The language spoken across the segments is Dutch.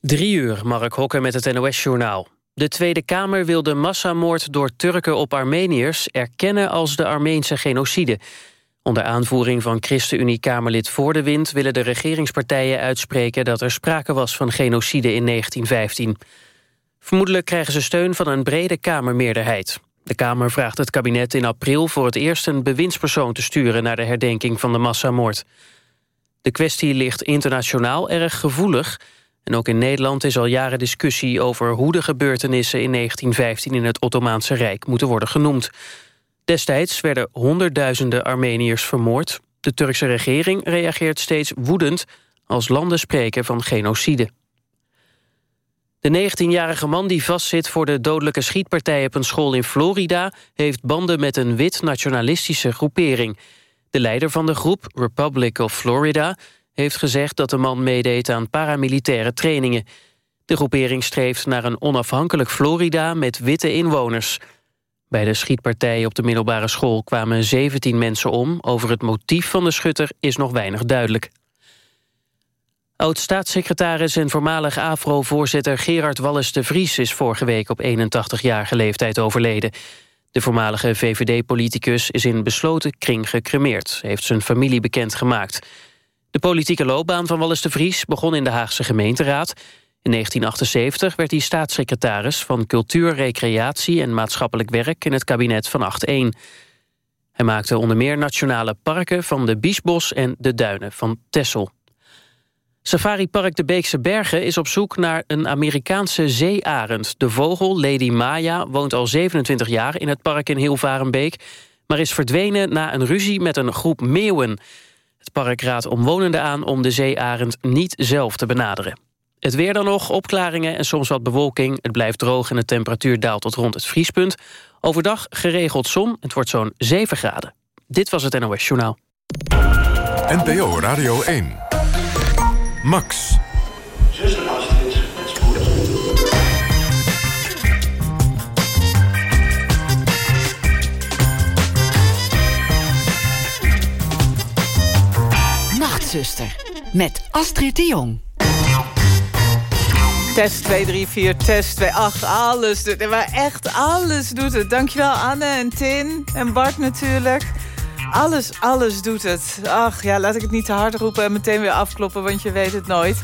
Drie uur, Mark Hokker met het NOS-journaal. De Tweede Kamer wil de massamoord door Turken op Armeniërs... erkennen als de Armeense genocide. Onder aanvoering van ChristenUnie-Kamerlid Voor de Wind... willen de regeringspartijen uitspreken dat er sprake was van genocide in 1915. Vermoedelijk krijgen ze steun van een brede Kamermeerderheid. De Kamer vraagt het kabinet in april voor het eerst een bewindspersoon te sturen... naar de herdenking van de massamoord. De kwestie ligt internationaal erg gevoelig... En ook in Nederland is al jaren discussie over hoe de gebeurtenissen in 1915 in het Ottomaanse Rijk moeten worden genoemd. Destijds werden honderdduizenden Armeniërs vermoord. De Turkse regering reageert steeds woedend als landen spreken van genocide. De 19-jarige man die vastzit voor de dodelijke schietpartij op een school in Florida... heeft banden met een wit-nationalistische groepering. De leider van de groep, Republic of Florida heeft gezegd dat de man meedeed aan paramilitaire trainingen. De groepering streeft naar een onafhankelijk Florida met witte inwoners. Bij de schietpartij op de middelbare school kwamen 17 mensen om. Over het motief van de schutter is nog weinig duidelijk. Oud-staatssecretaris en voormalig AFRO-voorzitter Gerard Wallis de Vries... is vorige week op 81-jarige leeftijd overleden. De voormalige VVD-politicus is in besloten kring gecremeerd... heeft zijn familie bekendgemaakt. De politieke loopbaan van Wallis de Vries begon in de Haagse gemeenteraad. In 1978 werd hij staatssecretaris van Cultuur, Recreatie en Maatschappelijk Werk in het kabinet van 8-1. Hij maakte onder meer nationale parken van de Biesbos en de Duinen van Texel. Safaripark de Beekse Bergen is op zoek naar een Amerikaanse zeearend. De vogel, Lady Maya, woont al 27 jaar in het park in Hilvarenbeek... maar is verdwenen na een ruzie met een groep meeuwen. Het park raadt omwonenden aan om de zeearend niet zelf te benaderen. Het weer dan nog, opklaringen en soms wat bewolking. Het blijft droog en de temperatuur daalt tot rond het vriespunt. Overdag geregeld zon, het wordt zo'n 7 graden. Dit was het NOS Journaal. NPO Radio 1. Max. Met Astrid de Jong. Test 2, 3, 4, test 2, 8, alles doet het. Maar echt alles doet het. Dankjewel Anne en Tin en Bart natuurlijk. Alles, alles doet het. Ach ja, laat ik het niet te hard roepen en meteen weer afkloppen, want je weet het nooit.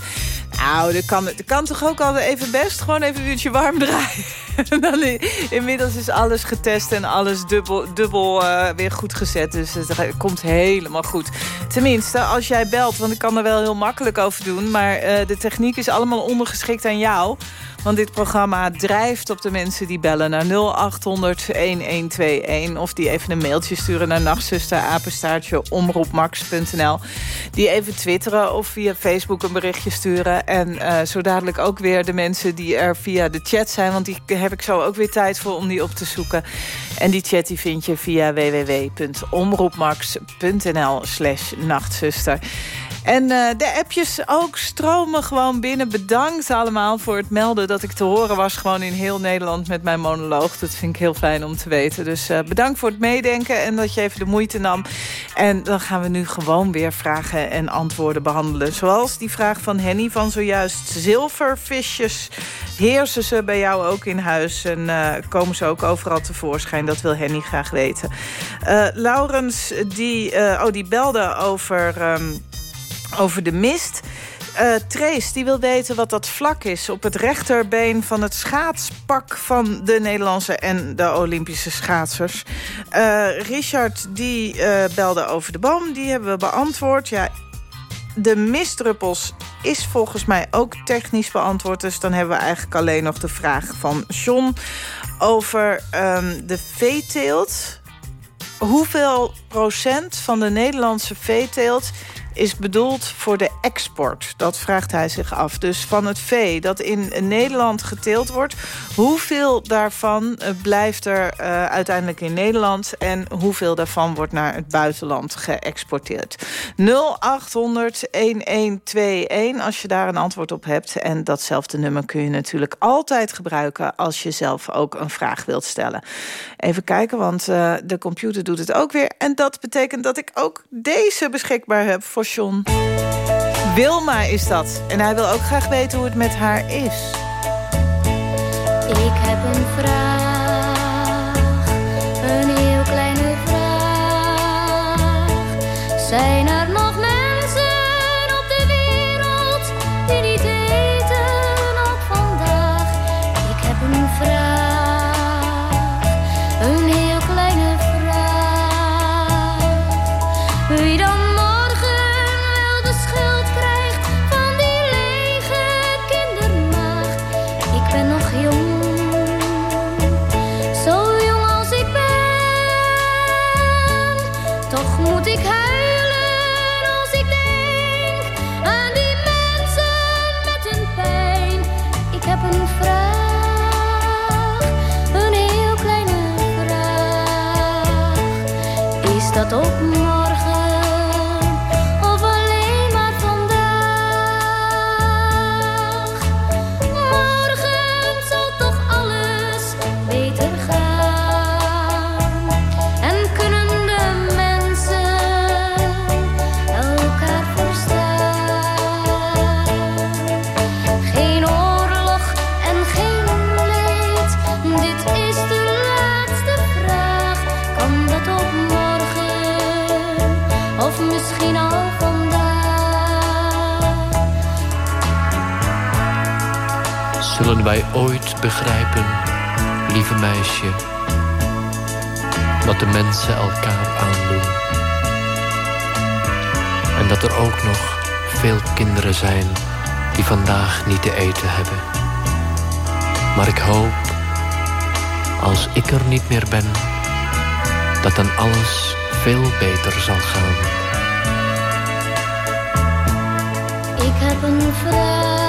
Nou, dat kan, dat kan toch ook al even best? Gewoon even een uurtje warm draaien. dan, inmiddels is alles getest en alles dubbel, dubbel uh, weer goed gezet. Dus het komt helemaal goed. Tenminste, als jij belt, want ik kan er wel heel makkelijk over doen... maar uh, de techniek is allemaal ondergeschikt aan jou... Want dit programma drijft op de mensen die bellen naar 0800-1121... of die even een mailtje sturen naar nachtzusterapenstaartje omroepmax.nl. Die even twitteren of via Facebook een berichtje sturen. En uh, zo dadelijk ook weer de mensen die er via de chat zijn... want die heb ik zo ook weer tijd voor om die op te zoeken. En die chat die vind je via www.omroepmax.nl slash nachtzuster. En uh, de appjes ook stromen gewoon binnen. Bedankt allemaal voor het melden dat ik te horen was... gewoon in heel Nederland met mijn monoloog. Dat vind ik heel fijn om te weten. Dus uh, bedankt voor het meedenken en dat je even de moeite nam. En dan gaan we nu gewoon weer vragen en antwoorden behandelen. Zoals die vraag van Henny van zojuist. Zilvervisjes, heersen ze bij jou ook in huis? En uh, komen ze ook overal tevoorschijn? Dat wil Henny graag weten. Laurens, die, oh, die belde over... Um, over de mist. Uh, Trace die wil weten wat dat vlak is op het rechterbeen van het schaatspak van de Nederlandse en de Olympische schaatsers. Richard die belde over de boom, die hebben we beantwoord. Ja, de mistdruppels is volgens mij ook technisch beantwoord. Dus dan hebben we eigenlijk alleen nog de vraag van John over um, de veeteelt. Hoeveel procent van de Nederlandse veeteelt is bedoeld voor de export. Dat vraagt hij zich af. Dus van het vee dat in Nederland geteeld wordt... hoeveel daarvan eh, blijft er uh, uiteindelijk in Nederland... en hoeveel daarvan wordt naar het buitenland geëxporteerd. 0800-1121 als je daar een antwoord op hebt. En datzelfde nummer kun je natuurlijk altijd gebruiken... als je zelf ook een vraag wilt stellen. Even kijken, want uh, de computer doet het ook weer. En dat betekent dat ik ook deze beschikbaar heb voor Wilma is dat. En hij wil ook graag weten hoe het met haar is. Ik heb een vraag, een heel kleine vraag. Zijn ik huilen als ik denk aan die mensen met hun pijn. Ik heb een vraag, een heel kleine vraag. Is dat ook ooit begrijpen, lieve meisje, wat de mensen elkaar aandoen? En dat er ook nog veel kinderen zijn die vandaag niet te eten hebben. Maar ik hoop, als ik er niet meer ben, dat dan alles veel beter zal gaan. Ik heb een vraag,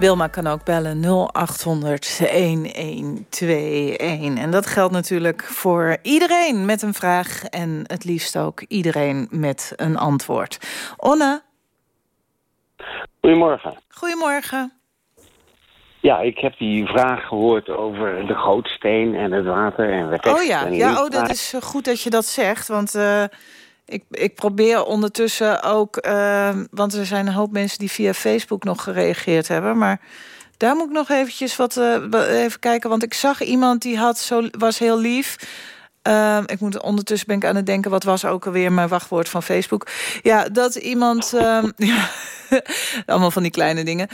Wilma kan ook bellen 0800 1121. En dat geldt natuurlijk voor iedereen met een vraag. En het liefst ook iedereen met een antwoord. Onna, Goedemorgen. goedemorgen. Ja, ik heb die vraag gehoord over de gootsteen en het water en de Oh ja, ja oh, dat is eh, goed dat je dat zegt. Want eh, ik, ik probeer ondertussen ook... eh, want er zijn een hoop mensen die via Facebook nog gereageerd hebben. Maar daar moet ik nog eventjes wat eh, even kijken. Want ik zag iemand die had zo, was heel lief... Ehm, ik moet ondertussen ben ik aan het denken, wat was ook alweer mijn wachtwoord van Facebook? Ja, dat iemand, ehm, ja, allemaal van die kleine dingen.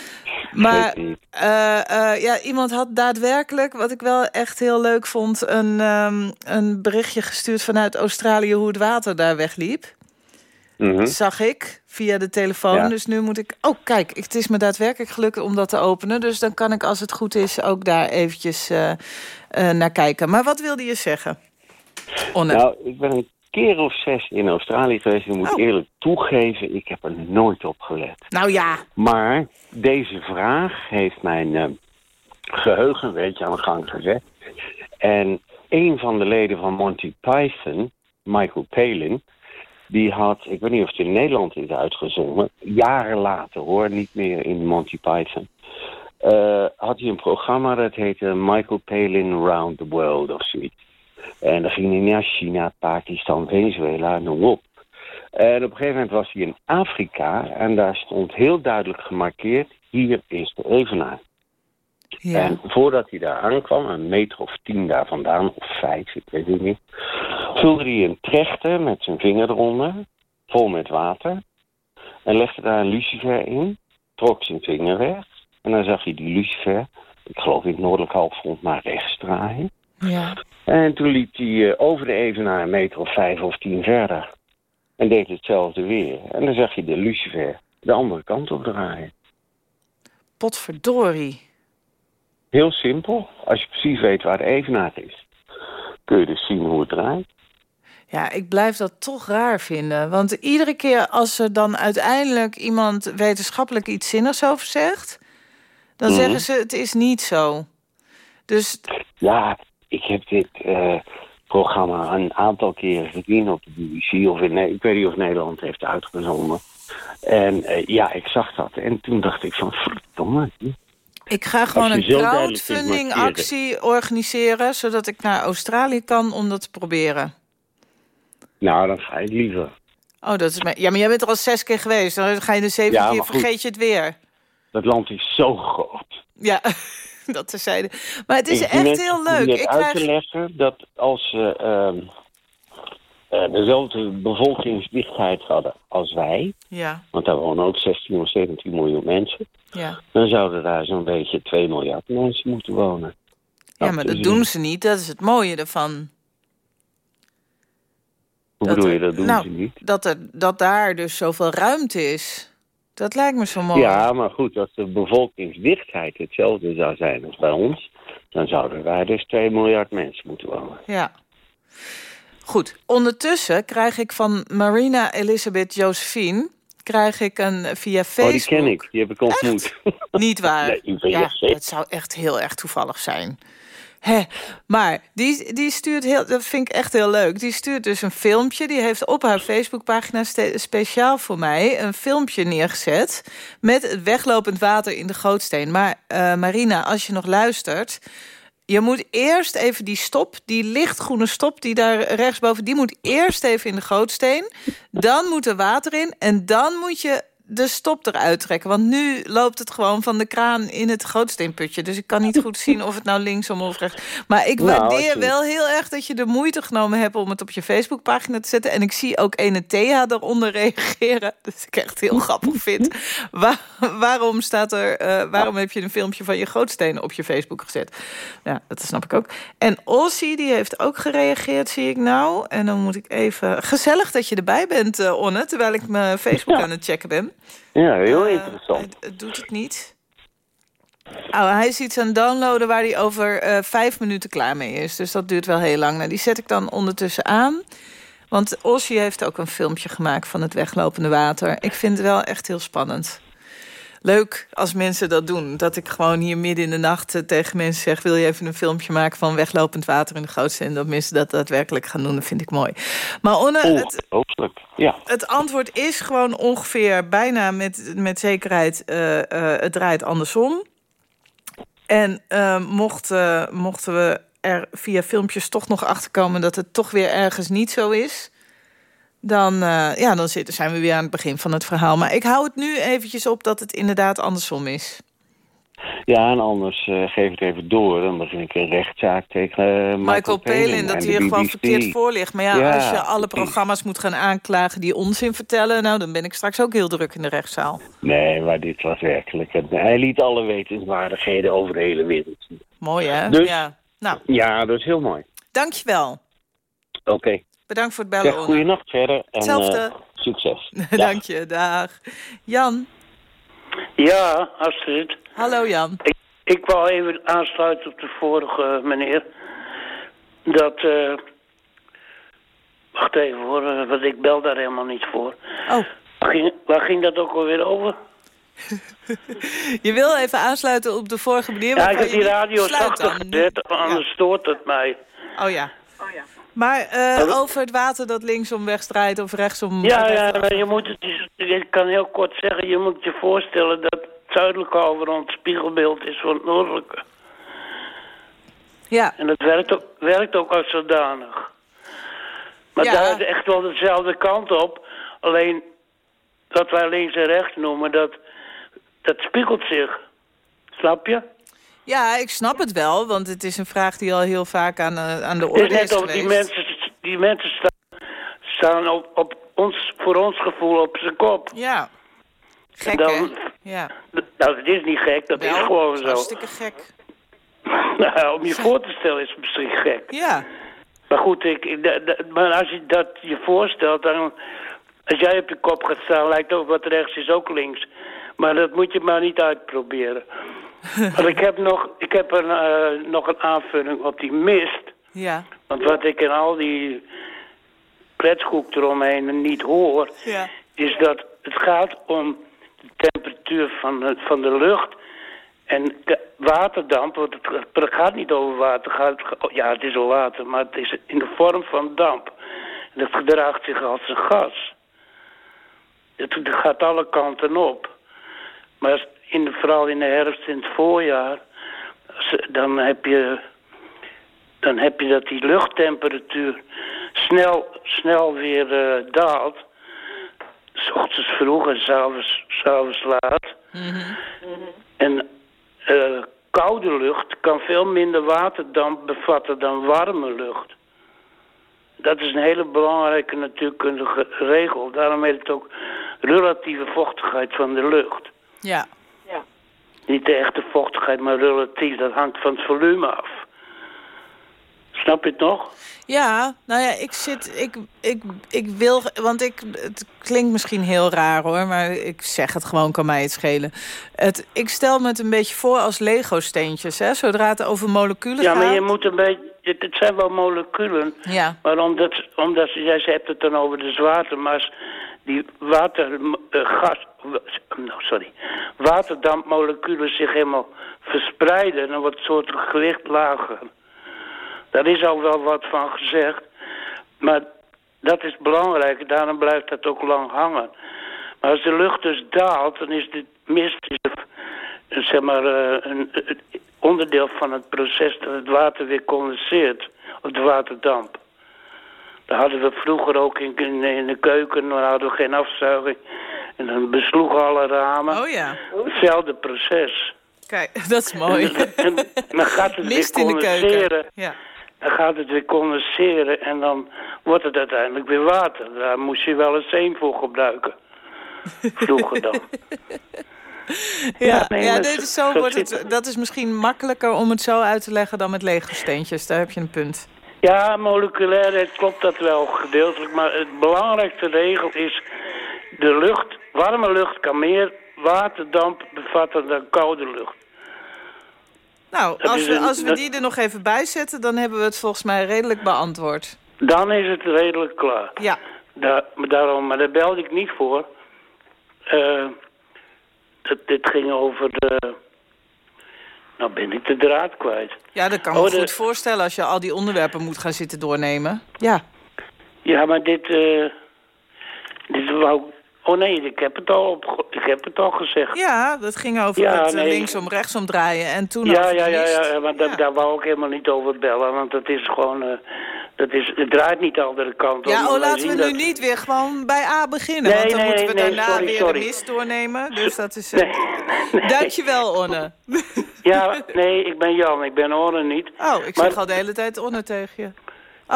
Maar eh, eh, ja, iemand had daadwerkelijk, wat ik wel echt heel leuk vond, een, ehm, een berichtje gestuurd vanuit Australië hoe het water daar wegliep. Mhm. Zag ik via de telefoon. Ja. Dus nu moet ik. Oh, kijk, het is me daadwerkelijk gelukt om dat te openen. Dus dan kan ik, als het goed is, ook daar eventjes eh, naar kijken. Maar wat wilde je zeggen? Onne. Nou, ik ben een keer of zes in Australië geweest. Ik moet Oh. eerlijk toegeven, ik heb er nooit op gelet. Nou ja, Maar deze vraag heeft mijn eh, geheugen een beetje aan de gang gezet. En een van de leden van Monty Python, Michael Palin... die had, ik weet niet of het in Nederland is uitgezonden... jaren later hoor, niet meer in Monty Python... eh, had hij een programma dat heette Michael Palin Round the World of zoiets. En dan ging hij naar China, Pakistan, Venezuela, noem op. En op een gegeven moment was hij in Afrika en daar stond heel duidelijk gemarkeerd: hier is de evenaar. Ja. En voordat hij daar aankwam, een meter of tien daar vandaan, of vijf, ik weet het niet, vulde hij een trechter met zijn vinger eronder, vol met water, en legde daar een lucifer in, trok zijn vinger weg, en dan zag je die lucifer, ik geloof in het noordelijk halfrond, maar rechts draaien. Ja. En toen liep hij eh, over de evenaar een meter of vijf of tien verder. En deed hetzelfde weer. En dan zag je de lucifer de andere kant op draaien. Potverdorie. Heel simpel. Als je precies weet waar de evenaar is, kun je dus zien hoe het draait. Ja, ik blijf dat toch raar vinden. Want iedere keer als er dan uiteindelijk iemand wetenschappelijk iets zinnigs over zegt... dan Mhm. zeggen ze het is niet zo. Dus Ja, ik heb dit eh, programma een aantal keren gezien op de BBC. Of in, ik weet niet of Nederland heeft uitgezonden. En eh, ja, ik zag dat. En toen dacht ik van, verdomme. ik ga gewoon een zo duidelijk kunt crowdfunding markeren. actie organiseren... zodat ik naar Australië kan om dat te proberen. Nou, dan ga ik liever. Oh, dat is mijn... Ja, maar jij bent er al zes keer geweest. Dan ga je de zeven Ja, keer, vergeet je het weer. Dat land is zo groot. Ja, dat terzijde. Maar het is Ik echt heel leuk. Ik uit krijg... te leggen dat als ze ehm, eh, dezelfde bevolkingsdichtheid hadden als wij... Ja, want daar wonen ook 16 of 17 miljoen mensen... ja. dan zouden daar zo'n beetje 2 miljard mensen moeten wonen. ja, maar dat doen ze niet. Dat is het mooie ervan. Hoe dat bedoel je, dat doen nou, ze niet? Dat, er, dat daar dus zoveel ruimte is. Dat lijkt me zo mooi. Ja, maar goed, als de bevolkingsdichtheid hetzelfde zou zijn als bij ons... dan zouden daar dus 2 miljard mensen moeten wonen. Ja. Goed, ondertussen krijg ik van Marina Elisabeth Josephine... krijg ik een via Facebook... Oh, die ken ik. Die heb ik ontmoet. Niet waar. Nee, ja, dat zou echt heel erg toevallig zijn. Hè, maar die, die stuurt heel, dat vind ik echt heel leuk. Die stuurt dus een filmpje. Die heeft op haar Facebookpagina speciaal voor mij een filmpje neergezet met het weglopend water in de gootsteen. Maar eh, Marina, als je nog luistert, je moet eerst even die stop, die lichtgroene stop die daar rechtsboven, die moet eerst even in de gootsteen. Dan moet er water in en dan moet je de stop eruit trekken. Want nu loopt het gewoon van de kraan in het gootsteenputje. Dus ik kan niet goed zien of het nou linksom of rechts... Maar ik Nou, waardeer wel heel erg dat je de moeite genomen hebt... om het op je Facebookpagina te zetten. En ik zie ook ene Thea eronder reageren. Dat ik echt heel grappig vind. Waar- waarom, staat er, eh, waarom heb je een filmpje van je gootsteen op je Facebook gezet? Ja, dat snap ik ook. En Ossie, die heeft ook gereageerd, zie ik nou. En dan moet ik even... Gezellig dat je erbij bent, eh, Onne, terwijl ik mijn Facebook Ja. aan het checken ben. Ja, heel Eh, interessant. Het, het doet het niet. Oh, hij is iets aan het downloaden waar hij over eh, vijf minuten klaar mee is. Dus dat duurt wel heel lang. Nou, die zet ik dan ondertussen aan. Want Ossie heeft ook een filmpje gemaakt van het weglopende water. Ik vind het wel echt heel spannend. Leuk als mensen dat doen. Dat ik gewoon hier midden in de nacht eh, tegen mensen zeg... wil je even een filmpje maken van weglopend water in de grootste... en dat mensen dat daadwerkelijk gaan doen, dat vind ik mooi. Maar Onne, het. Ja. het antwoord is gewoon ongeveer bijna met, met zekerheid... eh, eh, het draait andersom. En mocht, mochten we er via filmpjes toch nog achterkomen... dat het toch weer ergens niet zo is... dan, eh, ja, dan zitten, zijn we weer aan het begin van het verhaal. Maar ik hou het nu eventjes op dat het inderdaad andersom is. ja, en anders eh, geef het even door. Dan begin ik een rechtszaak tegen eh, Michael, Michael Palin, dat hij er gewoon verkeerd voor ligt. Maar ja, Ja, als je alle programma's moet gaan aanklagen... die onzin vertellen, nou, dan ben ik straks ook heel druk in de rechtszaal. Nee, maar dit was werkelijk... Hij liet alle wetenswaardigheden over de hele wereld zien. Mooi, hè? Dus- Ja. Nou, Ja, dat is heel mooi. dankjewel. Oké. Bedankt voor het bellen, Zeg, goeienacht verder. En Hetzelfde. eh, succes. Dank je, dag. Jan. Ja, Astrid. Hallo, Jan. Ik, ik wou even aansluiten op de vorige meneer. Dat, eh wacht even hoor, eh, want ik bel daar helemaal niet voor. Oh, Waar ging, waar ging dat ook alweer over? je wil even aansluiten op de vorige meneer. Ja, ik heb die radio sluit zachter dan. gezet, anders stoort het mij. Oh ja. Maar eh, over het water dat linksom wegdraait of rechtsom... Ja, ja, je moet het, ik kan heel kort zeggen, je moet je voorstellen dat het zuidelijke halfrond spiegelbeeld is van het noordelijke. Ja, En dat werkt ook, werkt ook als zodanig. Maar Ja. daar is echt wel dezelfde kant op. Alleen wat wij links en rechts noemen, dat, dat spiegelt zich. Snap je? Ja, ik snap het wel, want het is een vraag die al heel vaak aan, eh, aan de Het orde is is net of die mensen, die mensen staan, staan op, op ons, voor ons gevoel op zijn kop. Ja. Gek, En dan- hè? Ja. Nou, dat is niet gek, dat is gewoon zo. Hartstikke gek. Nou, om je voor te stellen is het misschien gek. Ja. Maar goed, ik, maar als je dat je voorstelt, dan... Als jij op je kop gaat staan, lijkt ook wat rechts is ook links. Maar dat moet je maar niet uitproberen. ik heb nog, ik heb een, eh, nog een aanvulling op die mist. Ja. Want wat ik in al die kletskoek eromheen niet hoor... Ja. is dat het gaat om de temperatuur van de, van de lucht... En de waterdamp, want het, gaat niet over water. Gaat, ja, het is al water, maar het is in de vorm van damp. En dat gedraagt zich als een gas. Het, het gaat alle kanten op. Maar in de, vooral in de herfst en het voorjaar... als- dan heb je, dan heb je dat die luchttemperatuur snel, snel weer eh, daalt. S ochtends vroeg en s'avonds, s'avonds laat. En eh, koude lucht kan veel minder waterdamp bevatten dan warme lucht. Dat is een hele belangrijke natuurkundige regel. Daarom heet het ook relatieve vochtigheid van de lucht. Ja. Niet de echte vochtigheid, maar relatief. Dat hangt van het volume af. Snap je het nog? Ja, nou ja, ik zit, ik, ik, ik wil, want ik, het klinkt misschien heel raar hoor, maar ik zeg het gewoon, kan mij het schelen. Het, ik stel me het een beetje voor als Lego-steentjes, hè, zodra het over moleculen Ja, gaat. maar je moet een beetje... Het, het zijn wel moleculen. Ja, Maar omdat, omdat jij hebt het dan over de zwaarte, maar als die water, eh, gas, nou, sorry, waterdampmoleculen zich helemaal verspreiden, wordt het soort gewicht lager. Daar is al wel wat van gezegd, maar dat is belangrijk, daarom blijft dat ook lang hangen. Maar als de lucht dus daalt, dan is de mist zeg maar, eh, een, onderdeel van het proces dat het water weer condenseert, of de waterdamp. Dat hadden we vroeger ook in de keuken, dan hadden we geen afzuiging. En dan besloegen alle ramen. oh ja. Hetzelfde proces. Kijk, dat is mooi. En dan gaat het Mist weer condenseren. Ja. Dan gaat het weer condenseren en dan wordt het uiteindelijk weer water. Daar moest je wel een steen voor gebruiken. Vroeger dan. Ja, nee, ja maar dit zo- wordt het, het. dat is misschien makkelijker om het zo uit te leggen dan met Lego-steentjes. Daar heb je een punt. Ja, moleculair klopt dat wel gedeeltelijk. Maar het belangrijkste regel is... de lucht, warme lucht kan meer waterdamp bevatten dan koude lucht. Nou, Dat als we, als we die er nog even bij zetten... dan hebben we het volgens mij redelijk beantwoord. Dan is het redelijk klaar. Ja, Daar, maar daarom, maar daar belde ik niet voor. Eh, dit ging over de... Nou ben ik de draad kwijt. ja dat kan me Oh, de- goed voorstellen... als je al die onderwerpen moet gaan zitten doornemen. Ja, Ja, maar dit... eh dit wou... Oh nee, ik heb het al, op, ik heb het al gezegd. ja dat ging over Ja, het eh, nee. linksom, rechtsom draaien. En toen Ja, ja, ja, ja, maar Ja. daar wou ik helemaal niet over bellen, want dat is gewoon, eh, dat is, het draait niet de andere kant op. Ja, oh, laten we nu dat- niet weer gewoon bij A beginnen. Nee, want dan nee, moeten we daarna sorry, weer sorry. de mist doornemen. Dus dat is... nee. Dankjewel, Onne. Ja, nee, ik ben Jan, ik ben Orne niet. Oh, ik Maar- zeg al de hele tijd Onne tegen je.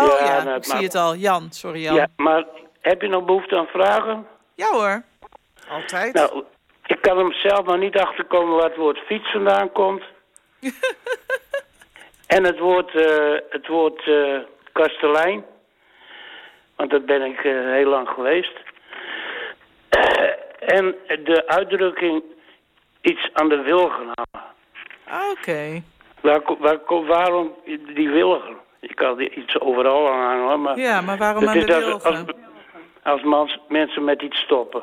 Oh ja, Ja, nou, ik zie het al. Jan, sorry Jan. Ja, Ja, maar heb je nog behoefte aan vragen? Hoor. Altijd. Nou, ik kan hem zelf nog niet achterkomen waar het woord fiets vandaan komt. en het woord, eh, het woord eh, kastelein. Want dat ben ik eh, heel lang geweest. en de uitdrukking iets aan de wilgen hangen. Oké. Waar, waar, ko- waarom die wilgen? Ik kan iets overal aan hangen, hoor, maar... Ja, maar waarom aan de wilgen? als, als mans- mensen met iets stoppen.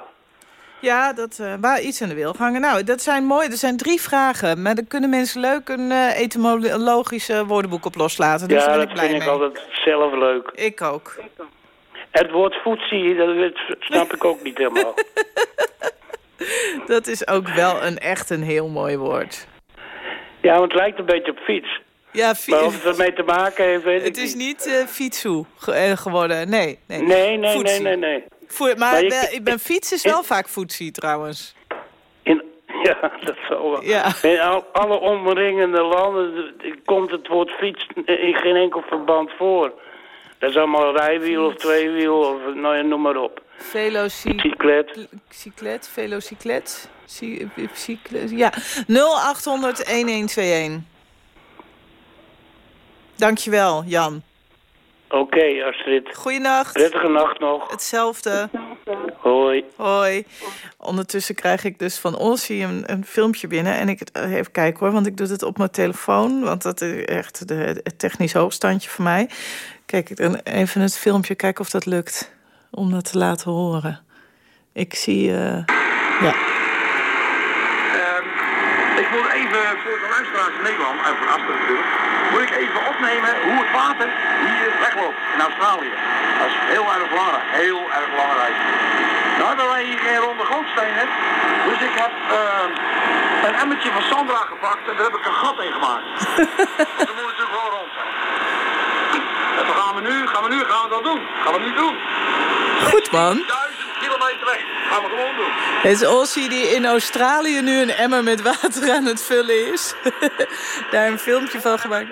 Ja, dat, eh, waar iets aan de wil hangen. Nou, dat zijn mooi. Er zijn drie vragen. Maar daar kunnen mensen leuk een eh etymologische woordenboek op loslaten. Dus ja, daar ben dat blij vind ik altijd zelf leuk. Ik ook. Het woord voetzie, dat snap ik ook niet helemaal. Dat is ook wel een echt een heel mooi woord. Ja, want het lijkt een beetje op fiets. Ja, Maar of het ermee te maken heeft, weet ik het is niet. niet eh fietsoe ge- eh, geworden. Nee, nee. Nee, nee, nee, nee, nee. Voer- maar Maar je- wel- ik ben fiets is wel vaak voetsie trouwens. In, Ja, dat zal wel. Ja. In al, alle omringende landen eh, komt het woord fiets in geen enkel verband voor. Dat is allemaal rijwiel of tweewiel of nou noem maar op. Velocyclet. Cyclet. Cyclet, velocyclet. Cy- cyclet, Ja, 0800 1121. Dankjewel, Jan. Oké, Astrid. Goeienacht. Prettige nacht nog. Hetzelfde. Hoi. Hoi. Ondertussen krijg ik dus van Ossie een, een filmpje binnen. En ik eh, even kijken hoor, want ik doe het op mijn telefoon. Want dat is echt de, het technisch hoogstandje voor mij. Kijk, ik dan even het filmpje, kijken of dat lukt. Om dat te laten horen. Ik zie... eh, ja. Ik moet even voor de luisteraars in Nederland, en voor Aster natuurlijk, moet ik even opnemen hoe het water hier wegloopt in Australië. Dat is heel erg belangrijk, heel erg belangrijk. Nou hebben wij hier geen ronde gootstenen, dus ik heb ehm, een emmertje van Sandra gepakt en daar heb ik een gat in gemaakt. dan moet natuurlijk gewoon rond zijn. En dan gaan we nu, gaan we nu, gaan we dat doen. Gaan we nu doen. Goed man. 1000 kilometer weg. Gaan we gewoon doen. Het is Ossie die in Australië nu een emmer met water aan het vullen is. Daar een filmpje van gemaakt.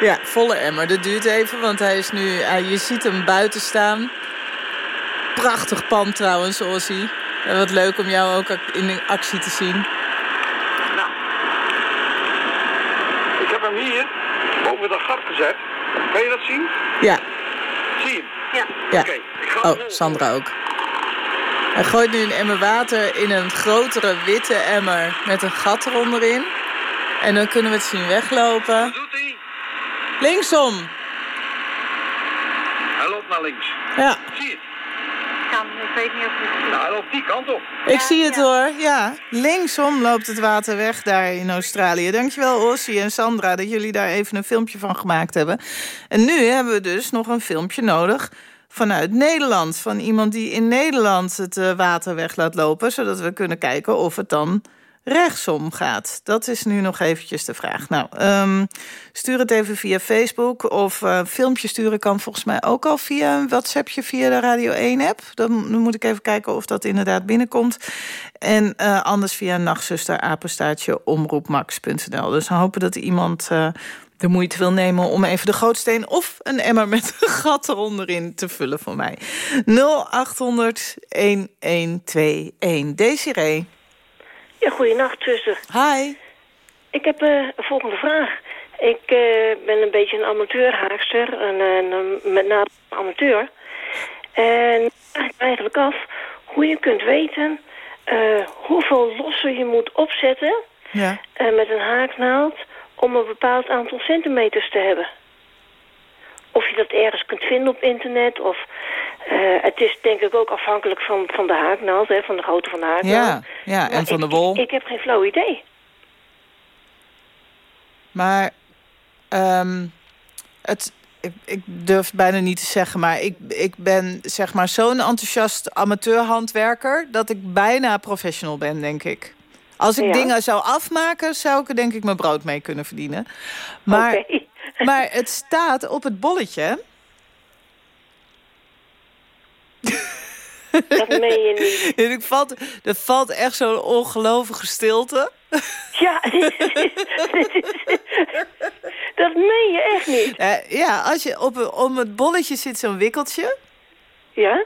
Ja, volle emmer. Dat duurt even, want hij is nu... je ziet hem buiten staan. Prachtig pand trouwens, Ossie. En wat leuk om jou ook in actie te zien. Nou, ik heb hem hier boven dat gat gezet. Kan je dat zien? Ja, Zie je hem? ja. Oké, ik ga Oh, Sandra ook. Hij gooit nu een emmer water in een grotere witte emmer met een gat eronderin. En dan kunnen we het zien weglopen. doet hij? Linksom. Hij loopt naar links. Ja, Zie je? ik weet niet of het... Nou, hij loopt die kant op. ik zie het hoor. Ja, linksom loopt het water weg daar in Australië. Dankjewel Ossie en Sandra dat jullie daar even een filmpje van gemaakt hebben. En nu hebben we dus nog een filmpje nodig vanuit Nederland. Van iemand die in Nederland het eh, water weg laat lopen. Zodat we kunnen kijken of het dan rechtsom gaat. Dat is nu nog eventjes de vraag. Nou, ehm, stuur het even via Facebook. Of eh filmpje sturen kan volgens mij ook al via een WhatsAppje via de Radio 1-app. Dan, dan moet ik even kijken of dat inderdaad binnenkomt. En eh, anders via nachtzuster apenstaartje omroepmax.nl. Dus dan hopen dat iemand... de moeite wil nemen om even de gootsteen of een emmer met een gat eronderin te vullen voor mij. 0800 1121. Desiree. Ja, goeienacht, zuster. Hi. Ik heb eh, een volgende vraag. Ik eh, ben een beetje een amateurhaakster, en, eh, met name amateur. En ik vraag me eigenlijk af hoe je kunt weten hoeveel lossen je moet opzetten Ja. met een haaknaald om een bepaald aantal centimeters te hebben. Of je dat ergens kunt vinden op internet. Of, eh, het is denk ik ook afhankelijk van, van de haaknaald, hè, van de grootte van de haaknaald. Ja, ja Maar en van de wol. Ik, ik heb geen flauw idee. Maar ehm, het, ik, ik durf bijna niet te zeggen, maar ik, ik ben zeg maar zo'n enthousiast amateurhandwerker dat ik bijna professional ben, denk ik. Als ik Ja. dingen zou afmaken, zou ik er denk ik mijn brood mee kunnen verdienen. Maar, maar het staat op het bolletje. Dat meen je niet. Ik valt, er valt echt zo'n ongelovige stilte. Ja, dat meen je echt niet. Eh, ja, als je op, om het bolletje zit zo'n wikkeltje. Ja?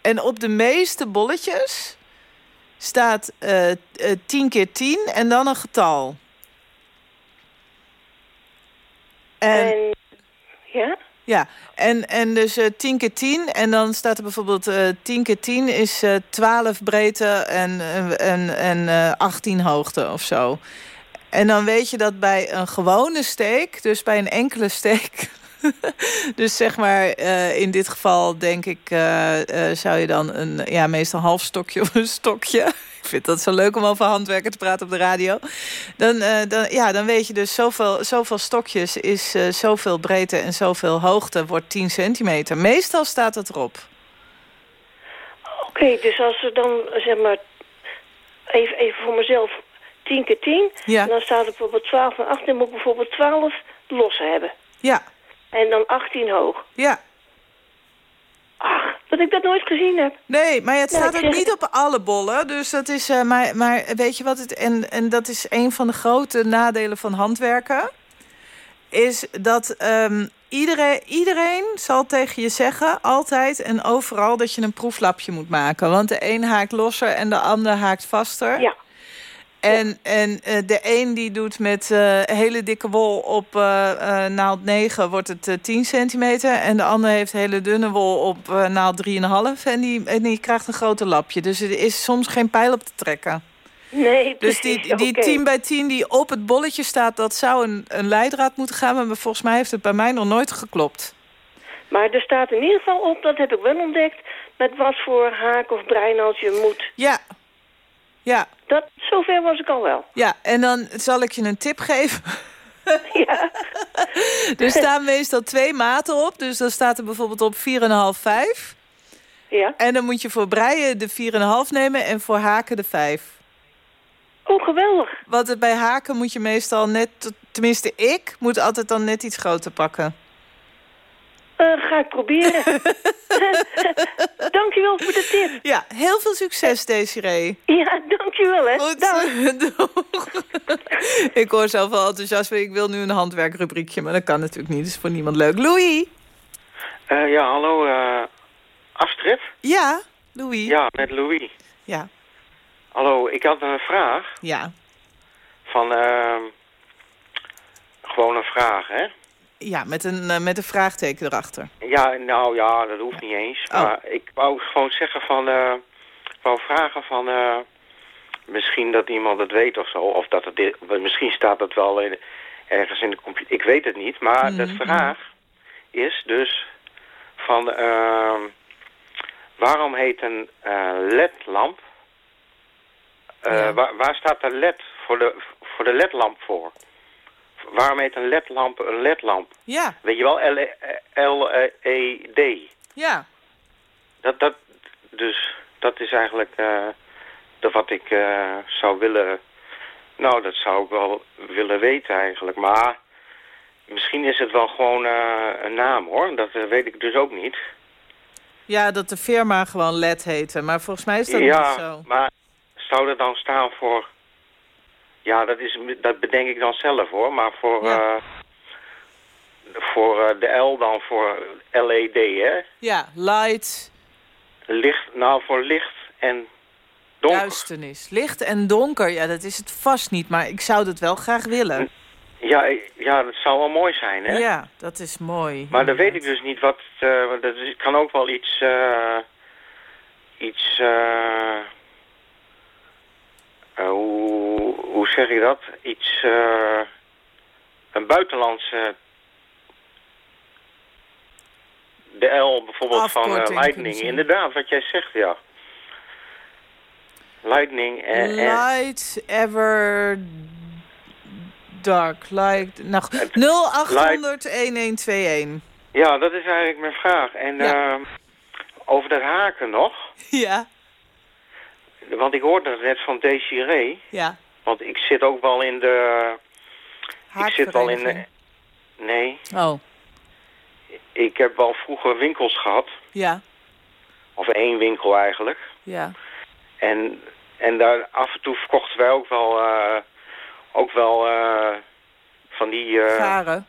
En op de meeste bolletjes staat eh eh, 10 keer 10 en dan een getal. En, En, ja? ja, en, en dus eh 10 keer 10 en dan staat er bijvoorbeeld eh 10 keer 10 is eh 12 breedte en, en, en, en eh 18 hoogte of zo. En dan weet je dat bij een gewone steek, dus bij een enkele steek... dus zeg maar, eh, in dit geval denk ik, eh, eh, zou je dan een, ja, meestal half stokje of een stokje. Ik vind dat zo leuk om over handwerken te praten op de radio. Dan, dan, ja, dan weet je dus, zoveel, zoveel stokjes is zoveel breedte en zoveel hoogte wordt 10 centimeter. Meestal staat het erop. Oké, dus als er dan, zeg maar, even, even voor mezelf, 10 keer 10. Ja. En dan staat er bijvoorbeeld 12 en 18, moet ik bijvoorbeeld 12 lossen hebben. Ja, En dan 18 hoog. ja. Ach, Dat ik dat nooit gezien heb. Nee, maar het staat ook niet op alle bollen. Dus dat is, eh, maar, maar weet je wat het... En, en dat is een van de grote nadelen van handwerken. Is dat ehm, iedereen, iedereen zal tegen je zeggen... altijd en overal dat je een proeflapje moet maken. Want de een haakt losser en de ander haakt vaster. Ja. En, en eh, de een die doet met eh, hele dikke wol op eh, naald 9 wordt het eh, 10 centimeter. En de ander heeft hele dunne wol op naald 3,5. En die, en die krijgt een groter lapje. Dus er is soms geen pijl op te trekken. Nee, Dus die, die oké. 10 bij 10 die op het bolletje staat... dat zou een, een leidraad moeten gaan. Maar volgens mij heeft het bij mij nog nooit geklopt. Maar er staat in ieder geval op, dat heb ik wel ontdekt... met wat voor haak of breinaald je moet. Ja. Ja. Dat, zover was ik al wel. Ja, en dan zal ik je een tip geven. Ja. Er staan meestal twee maten op. Dus dan staat er bijvoorbeeld op 4,5, 5. Ja. En dan moet je voor breien de 4,5 nemen en voor haken de 5. Oh, geweldig. Want bij haken moet je meestal net... Tenminste, ik moet altijd dan net iets groter pakken. Eh, ga ik proberen. dankjewel voor de tip. Ja, heel veel succes, Desiree. Ja, dankjewel, hè. Goed. Doeg. ik hoor zoveel enthousiasme. Ik wil nu een handwerkrubriekje, maar dat kan natuurlijk niet. Dat is voor niemand leuk. Louis? Eh, ja, hallo eh, Astrid. Ja, Louis? Ja, met Louis. Ja. Hallo, ik had een vraag Ja. van... ehm gewoon een vraag, hè? Ja, met een, eh, met een vraagteken erachter. Ja, nou ja, dat hoeft niet eens. Oh. Maar ik wou gewoon zeggen van... eh ik wou vragen van... eh, misschien dat iemand het weet of zo. Of dat het... Misschien staat het wel in, ergens in de computer. Ik weet het niet. Maar Mhm, de vraag is dus van... ehm, waarom heet een LED-lamp... Ja. waar, waar staat de LED voor de, voor de LED-lamp voor? Waarom heet een LED-lamp een LED-lamp? Ja, Weet je wel, L-E-D. ja. Dat, dat, dus dat is eigenlijk eh, de, wat ik eh, zou willen... Nou, dat zou ik wel willen weten eigenlijk. Maar misschien is het wel gewoon eh, een naam, hoor. Dat weet ik dus ook niet. Ja, dat de firma gewoon LED heette. Maar volgens mij is dat ja, niet zo. maar zou er dan staan voor... Ja, dat, is, dat bedenk ik dan zelf, hoor. Maar voor, Ja. eh, voor eh, de L dan voor LED, hè? Ja, light, Licht, nou, voor licht en donker. duisternis. Licht en donker, ja, dat is het vast niet. Maar ik zou dat wel graag willen. Ja, ja, dat zou wel mooi zijn, hè? Ja, dat is mooi. Maar dan weet ik dus niet wat... want dat is- kan ook wel iets... eh, iets... eh, hoe, hoe zeg je dat? Iets... eh, een buitenlandse... De L bijvoorbeeld van Afkorting eh, Lightning. Inderdaad, wat jij zegt, ja. Lightning en... Light ever dark. Light, nou, 0800-1121. ja, dat is eigenlijk mijn vraag. En Ja. ehm, over dat haken nog. Ja, Want ik hoorde het net van Desiree. ja. Want ik zit ook wel in de... Ik zit wel in de... Nee, Oh, ik heb wel vroeger winkels gehad. ja, Of één winkel eigenlijk. ja. En, en daar af en toe verkochten wij ook wel... eh, ook wel eh, van die... Garen.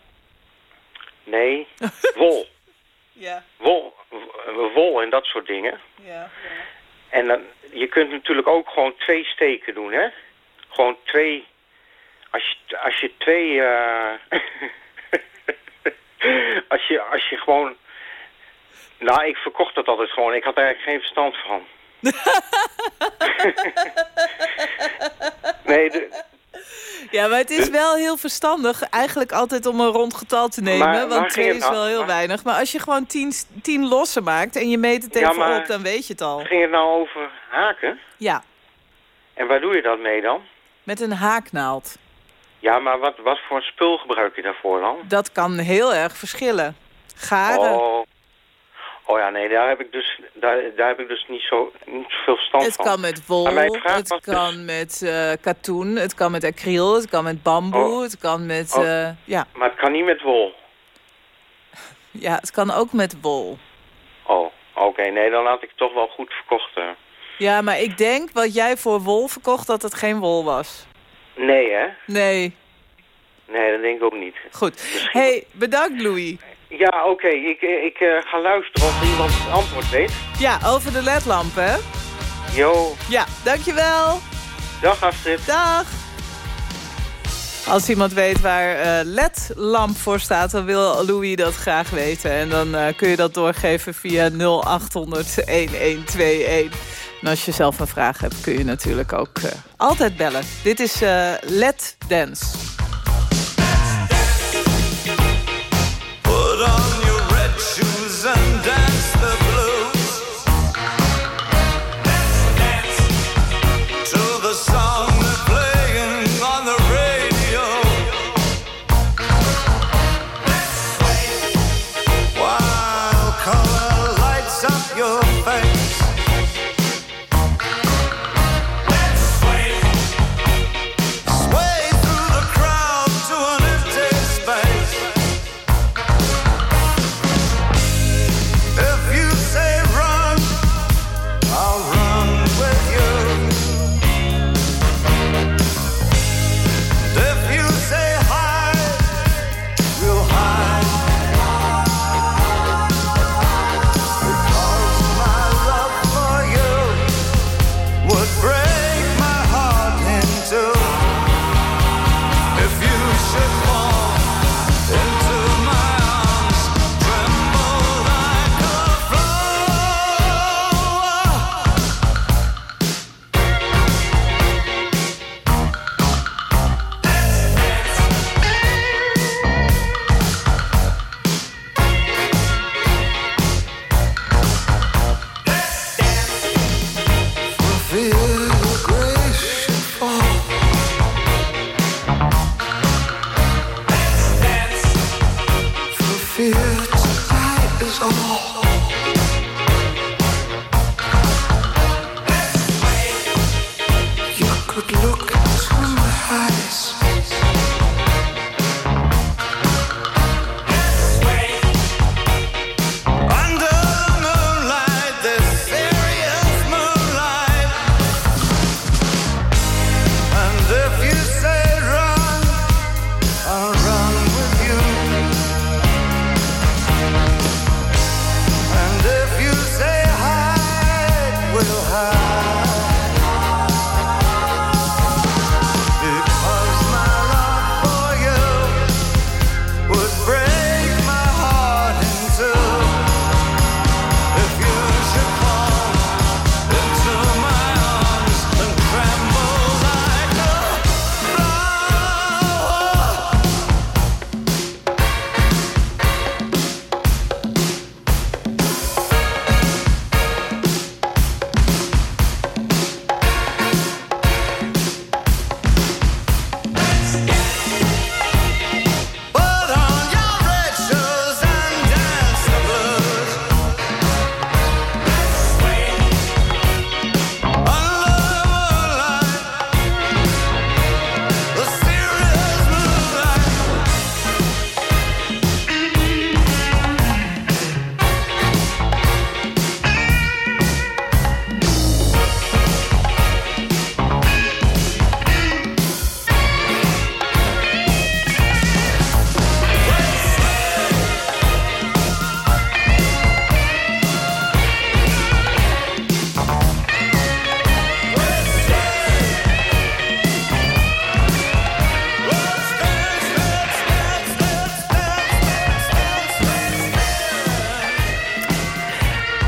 nee, wol. Ja, Wol, wol en dat soort dingen. ja. En dan, je kunt natuurlijk ook gewoon twee steken doen, hè? Gewoon twee... Als je, als je twee... eh, als, je, als je gewoon... Nou, ik verkocht dat altijd gewoon. Ik had er eigenlijk geen verstand van. nee, de, Ja, maar het is wel heel verstandig eigenlijk altijd om een rond getal te nemen. Maar want twee is wel heel weinig. Maar als je gewoon tien, tien lossen maakt en je meet het even op, dan weet je het al. ging het nou over haken? Ja, En waar doe je dat mee dan? met een haaknaald. Ja, maar wat, wat voor spul gebruik je daarvoor dan? Dat kan heel erg verschillen. Garen. Oh. Oh ja, nee, daar heb ik dus, daar, daar heb ik dus niet zo niet veel verstand Het van. kan met wol, het dus- kan met eh, katoen, het kan met acryl, het kan met bamboe, Oh. het kan met... Oh. eh, ja. Maar het kan niet met wol. ja, het kan ook met wol. Oh, oké. Nee, dan had ik het toch wel goed verkocht. eh. Ja, maar ik denk wat jij voor wol verkocht dat het geen wol was. Nee, hè? Nee. Nee, dat denk ik ook niet. Goed. hey, bedankt Louis. Ja, oké. Ik, ik eh, ga luisteren of iemand het antwoord weet. Ja, over de ledlamp, hè? Jo, Ja, dankjewel. dag Astrid. Dag. Als iemand weet waar eh, LED-lamp voor staat, dan wil Louis dat graag weten. En dan eh, kun je dat doorgeven via 0800-1121. En als je zelf een vraag hebt, kun je natuurlijk ook eh, altijd bellen. Dit is eh LED Dance.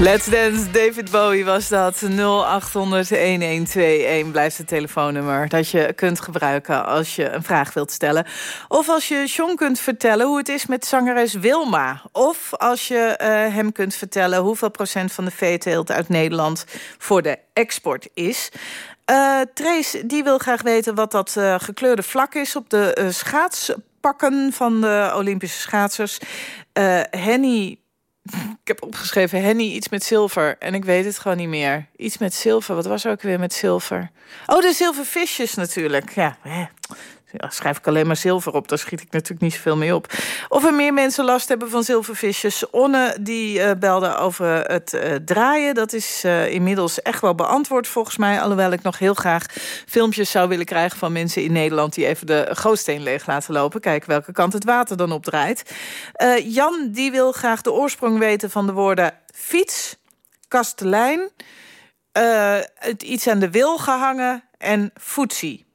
Let's Dance, David Bowie was dat. 0800-1121 blijft het telefoonnummer dat je kunt gebruiken als je een vraag wilt stellen. Of als je John kunt vertellen hoe het is met zangeres Wilma. Of als je eh, hem kunt vertellen hoeveel procent van de veeteelt uit Nederland voor de export is. Eh Trace die wil graag weten wat dat eh, gekleurde vlak is op de schaatspakken van de Olympische schaatsers. Henny ik heb opgeschreven Henny iets met zilver. En ik weet het gewoon niet meer. Iets met zilver. Wat was er ook weer met zilver? Oh, de zilvervisjes natuurlijk. Ja. Ja, schrijf ik alleen maar zilver op, daar schiet ik natuurlijk niet zoveel mee op. Of er meer mensen last hebben van zilvervisjes. Onne die eh, belde over het eh, draaien. Dat is eh, inmiddels echt wel beantwoord volgens mij. Alhoewel ik nog heel graag filmpjes zou willen krijgen... van mensen in Nederland die even de gootsteen leeg laten lopen. Kijken welke kant het water dan opdraait. Jan die wil graag de oorsprong weten van de woorden fiets, kastelein... iets aan de wil gehangen en foetsie.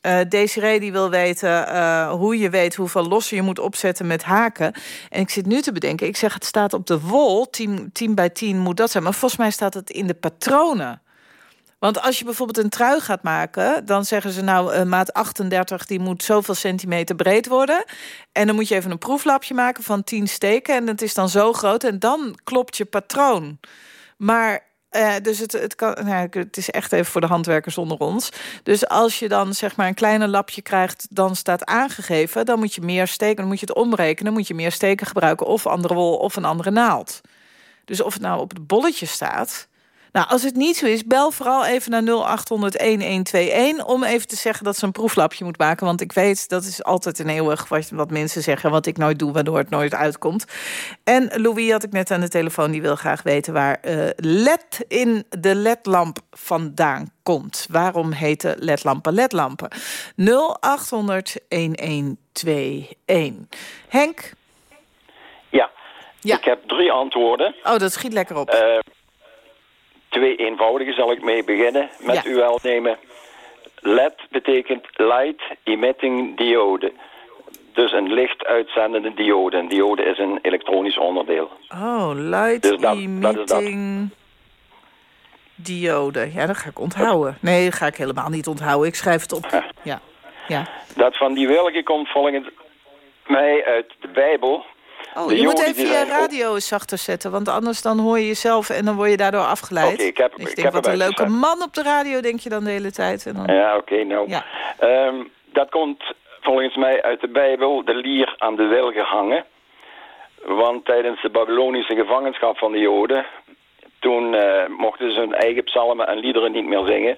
Eh Desiree die wil weten eh, hoe je weet hoeveel lossen je moet opzetten met haken. En ik zit nu te bedenken, ik zeg het staat op de wol, 10, 10 bij 10 moet dat zijn. Maar volgens mij staat het in de patronen. Want als je bijvoorbeeld een trui gaat maken... dan zeggen ze nou, eh, maat 38 die moet zoveel centimeter breed worden. En dan moet je even een proeflapje maken van 10 steken. En het is dan zo groot en dan klopt je patroon. Maar eh, dus het, het, kan, nou, het is echt even voor de handwerkers onder ons. Dus als je dan zeg maar een kleiner lapje krijgt... dan staat aangegeven, dan moet je meer steken. Dan moet je het omrekenen, moet je meer steken gebruiken... of andere wol of een andere naald. Dus of het nou op het bolletje staat... Nou, als het niet zo is, bel vooral even naar 0800-1121... om even te zeggen dat ze een proeflapje moet maken. Want ik weet, dat is altijd een eeuwig wat, wat mensen zeggen... wat ik nooit doe, waardoor het nooit uitkomt. En Louis had ik net aan de telefoon, die wil graag weten... waar eh, LED in de ledlamp vandaan komt. Waarom heten ledlampen ledlampen? 0800-1121. Henk? Ja. Ja. Ik heb drie antwoorden. Oh, dat schiet lekker op. Eh, twee eenvoudige zal ik mee beginnen. Met Ja. uw welnemen. LED betekent Light Emitting Diode. Dus een licht uitzendende diode. Een diode is een elektronisch onderdeel. Oh, light Dus dat- dat. emitting diode. Ja, dat ga ik onthouden. Nee, dat ga ik helemaal niet onthouden. Ik schrijf het op. Ja, ja. Dat van die wilgen komt volgens mij uit de Bijbel. Oh, De je moet even je ook- radio zachter zetten, want anders dan hoor je jezelf en dan word je daardoor afgeleid. Oké, ik heb- ik denk, heb wat een leuke gezet. man op de radio, denk je dan de hele tijd. En dan... Ja, oké, nou. Ja. Ehm, dat komt volgens mij uit de Bijbel, de lier aan de wil gehangen. Want tijdens de Babylonische gevangenschap van de Joden... toen eh, mochten ze hun eigen psalmen en liederen niet meer zingen.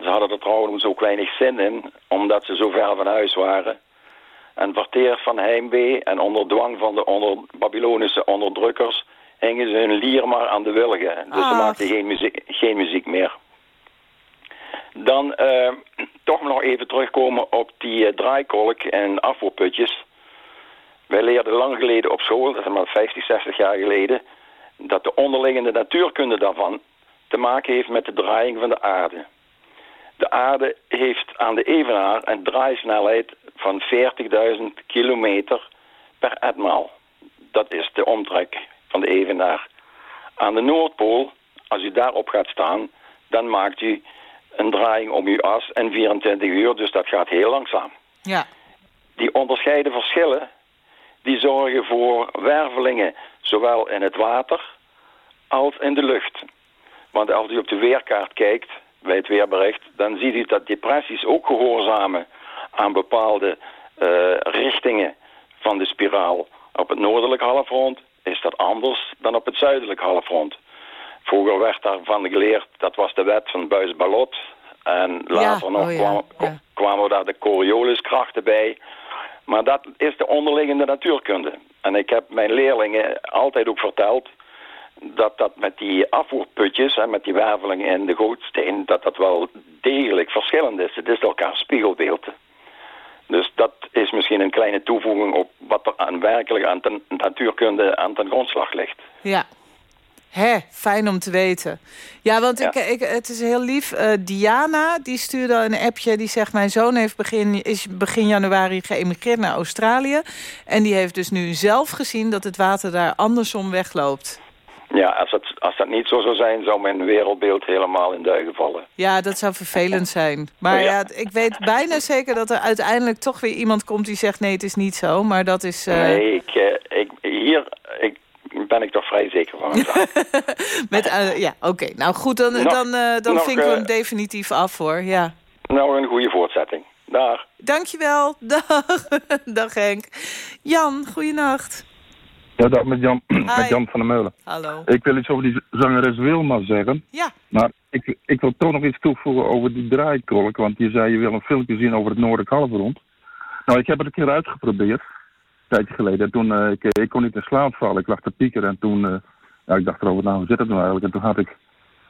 Ze hadden er trouwens ook weinig zin in, omdat ze zo ver van huis waren. En verteerd van heimwee en onder dwang van de onder Babylonische onderdrukkers... hingen ze hun lier maar aan de wilgen. Dus ze maakten geen muziek, geen muziek meer. Dan eh, toch nog even terugkomen op die eh, draaikolk en afvoerputjes. Wij leerden lang geleden op school, dat is maar 50, 60 jaar geleden, dat de onderliggende natuurkunde daarvan te maken heeft met de draaiing van de aarde. De aarde heeft aan de evenaar een draaisnelheid van 40.000 kilometer per etmaal. Dat is de omtrek van de evenaar. Aan de Noordpool, als u daarop gaat staan, dan maakt u een draaiing om uw as in 24 uur, dus dat gaat heel langzaam. Ja. Die onderscheiden verschillen, die zorgen voor wervelingen, zowel in het water als in de lucht. Want als u op de weerkaart kijkt, bij het weerbericht, dan ziet u dat depressies ook gehoorzamen aan bepaalde eh, richtingen van de spiraal. Op het noordelijk halfrond is dat anders dan op het zuidelijk halfrond. Vroeger werd daarvan geleerd, dat was de wet van Buis-Ballot. En later nog oh ja, kwamen, ja. kwamen daar de Corioliskrachten bij. Maar dat is de onderliggende natuurkunde. En ik heb mijn leerlingen altijd ook verteld dat dat met die afvoerputjes en met die wervelingen in de gootsteen, dat dat wel degelijk verschillend is. Het is elkaar spiegelbeelden. Dus dat is misschien een kleine toevoeging op wat er aan werkelijk aan ten natuurkunde aan ten grondslag ligt. Ja. Hè, fijn om te weten. Ja, want Ik, ik, het is heel lief. Eh, Diana, die stuurde een appje. Die zegt, mijn zoon heeft begin, is begin januari geëmigreerd naar Australië. En die heeft dus nu zelf gezien dat het water daar andersom wegloopt. Ja, als dat, als dat niet zo zou zijn, zou mijn wereldbeeld helemaal in duigen vallen. Ja, dat zou vervelend zijn. Maar Oh, ja. ja. ik weet bijna zeker dat er uiteindelijk toch weer iemand komt die zegt... nee, het is niet zo, maar dat is... eh, Nee, ik, eh, ik, hier ik, ben ik toch vrij zeker van. met, eh, ja, oké. Nou goed, dan, Nog- dan, dan nog, vinken we hem definitief af, hoor. Ja. nou, een goede voortzetting. Daar. Dankjewel. Dag. Dag Henk. Jan, goeienacht. Ja, dat met Jan, met Jan van der Meulen. Hallo. Ik wil iets over die zangeres Wilma zeggen. Ja. Maar ik, ik wil toch nog iets toevoegen over die draaikolk. Want je zei je wil een filmpje zien over het Noordelijk Halfrond. Nou, ik heb het een keer uitgeprobeerd. Een tijdje geleden. En toen, eh, ik, ik kon niet in slaap vallen. Ik lag te piekeren. En toen, eh, ja, ik dacht erover, nou, hoe zit het nou eigenlijk? En toen had ik,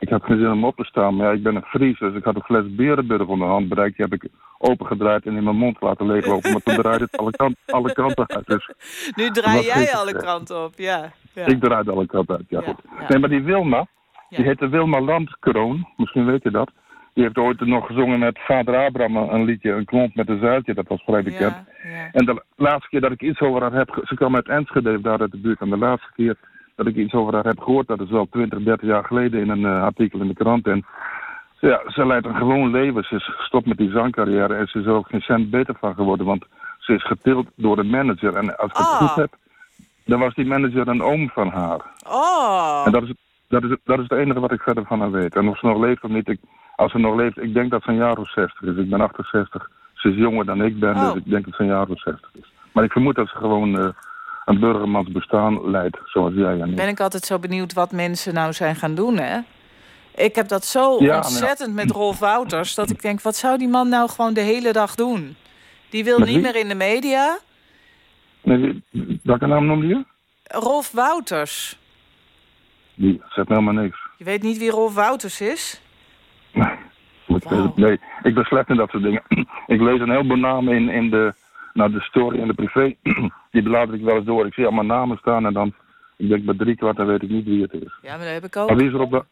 ik had geen zin om op te staan. Maar ja, ik ben een Fries, dus ik had een fles berenburg onder de hand bereikt. Die heb ik opengedraaid en in mijn mond laten leeglopen. Maar toen draaide het alle, kant, alle kanten uit. Dus Nu draai jij alle kanten op, ja. ja. ik draaide alle kanten uit, ja, goed. Nee, maar die Wilma, die heette Wilma Landkroon. Misschien weet je dat. Die heeft ooit nog gezongen met Vader Abraham een liedje, een klomp met een zuiltje. Dat was vrij bekend. En de laatste keer dat ik iets over haar heb... Ze kwam uit Enschede, daar uit de buurt. En de laatste keer dat ik iets over haar heb gehoord... dat is wel 20, 30 jaar geleden in een eh, artikel in de krant. En ja, ze leidt een gewoon leven. Ze is gestopt met die zangcarrière en ze is er ook geen cent beter van geworden. Want ze is getild door een manager. En als ik het Ah. goed heb, dan was die manager een oom van haar. Oh. En dat is, het- dat, is, het- dat is het enige wat ik verder van haar weet. En of ze nog leeft of niet, ik, als ze nog leeft, ik denk dat ze een jaar of 60 is. Ik ben 68. Ze is jonger dan ik ben, Oh. dus ik denk dat ze een jaar of 60 is. Maar ik vermoed dat ze gewoon eh, een burgermans bestaan leidt, zoals jij en ik. Ben ik altijd zo benieuwd wat mensen nou zijn gaan doen, hè? Ik heb dat zo Ja, ontzettend met Rolf Wouters... dat ik denk, wat zou die man nou gewoon de hele dag doen? Die wil niet meer in de media. Nee, welke naam noemde je? Rolf Wouters. Die zegt helemaal niks. Je weet niet wie Rolf Wouters is? Het- Nee, ik ben slecht in dat soort dingen. ik lees een heleboel namen in, in de, nou, de story en de privé. Die belader ik wel eens door. Ik zie allemaal namen staan en dan... Ik denk bij drie kwart, dan weet ik niet wie het is. Ja, maar dat heb ik Maar ook. wie is er op, Wa-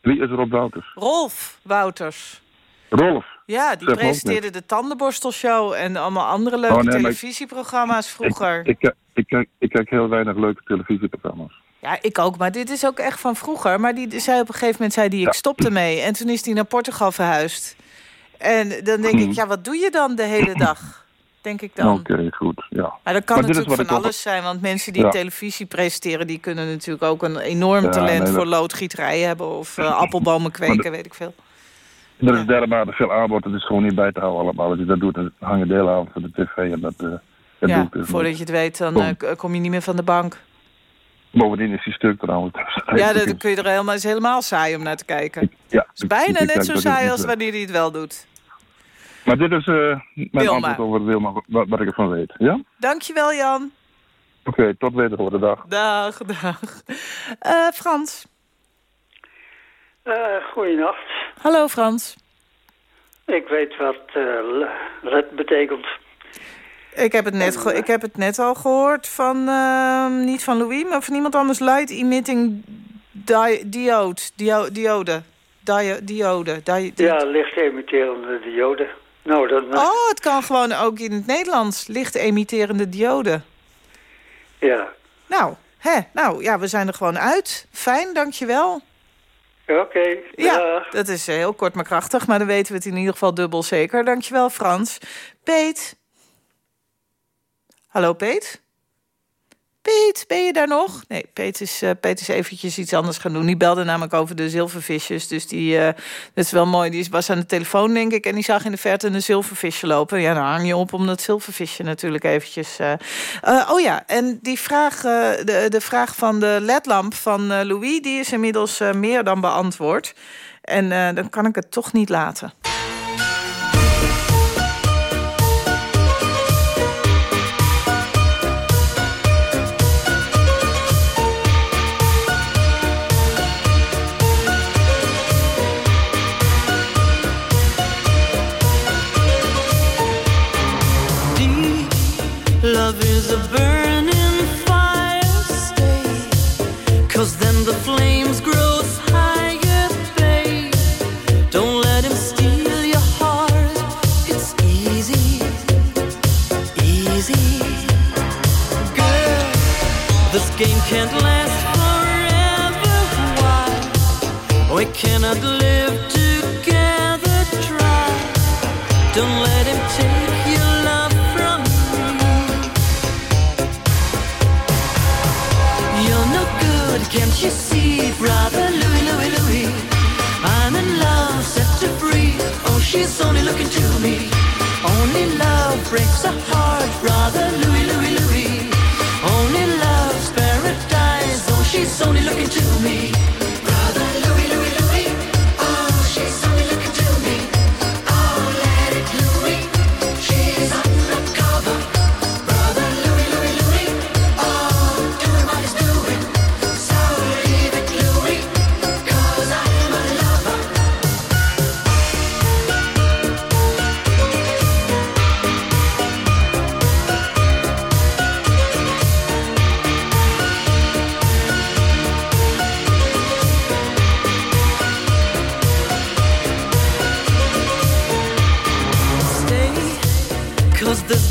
wie is er op Wouters? Rolf Wouters. Rolf. Ja, die presenteerde de Tandenborstelshow... en allemaal andere leuke Oh, nee, ik- televisieprogramma's vroeger. Ik, ik, ik, kijk, ik kijk heel weinig leuke televisieprogramma's. Ja, ik ook, maar dit is ook echt van vroeger. Maar die zei op een gegeven moment, zei die, ik stopte mee. En toen is hij naar Portugal verhuisd. En dan denk ik, Hmm. ja, wat doe je dan de hele dag? Denk ik dan. Oké, goed. Ja. Maar dat kan Maar natuurlijk van op- alles zijn. Want mensen die Ja. televisie presenteren... die kunnen natuurlijk ook een enorm talent nee, dat- voor loodgieterij hebben... of eh, appelbomen kweken, dat- weet ik veel. Er is dermate veel aanbod, het is gewoon niet bij te houden allemaal. Als je dat doet, dan hangen delen aan voor de tv en dat, eh dat ja, dus voordat je het weet, dan Kom. eh, kom je niet meer van de bank. Bovendien is die stuk trouwens. Ja, dat dan kun je er helemaal, is helemaal saai om naar te kijken. Ja, Het is bijna ik- ik net zo dat saai als wanneer hij het wel doet. Maar dit is eh, mijn Wilma. antwoord over Wilma, wat, wat ik ervan weet. Ja? Oké, Dankjewel, Jan. tot wederhoren. Dag. Dag, dag. Eh, Frans. Uh, goeienacht. Hallo, Frans. Ik weet wat eh let betekent. Ik heb het net, ik heb het net al gehoord van, ehm, niet van Louis, maar van iemand anders. Light emitting di diode. Dio diode. Dio diode. Di di- Ja, licht emitterende diode. Nou, dan... eh, Oh, het kan gewoon ook in het Nederlands. Licht emitterende diode. Ja. Nou, hè, nou ja, we zijn er gewoon uit. Fijn, dankjewel. Oké. Ja, dat is eh, heel kort maar krachtig, maar dan weten we het in ieder geval dubbel zeker. Dankjewel, Frans. Peet. Hallo, Peet? Peet, ben je daar nog? Nee, Peet is, Peet is eventjes iets anders gaan doen. Die belde namelijk over de zilvervisjes. Dus die, eh, dat is wel mooi. Die was aan de telefoon, denk ik. En die zag in de verte een zilvervisje lopen. Ja, dan hang je op om dat zilvervisje natuurlijk eventjes... eh, oh ja, en die vraag, de, de vraag van de ledlamp van Louis... die is inmiddels meer dan beantwoord. En dan kan ik het toch niet laten.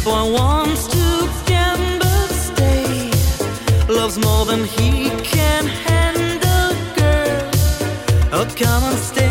For wants to stay. Loves more than he can handle, girl. Oh, come and stay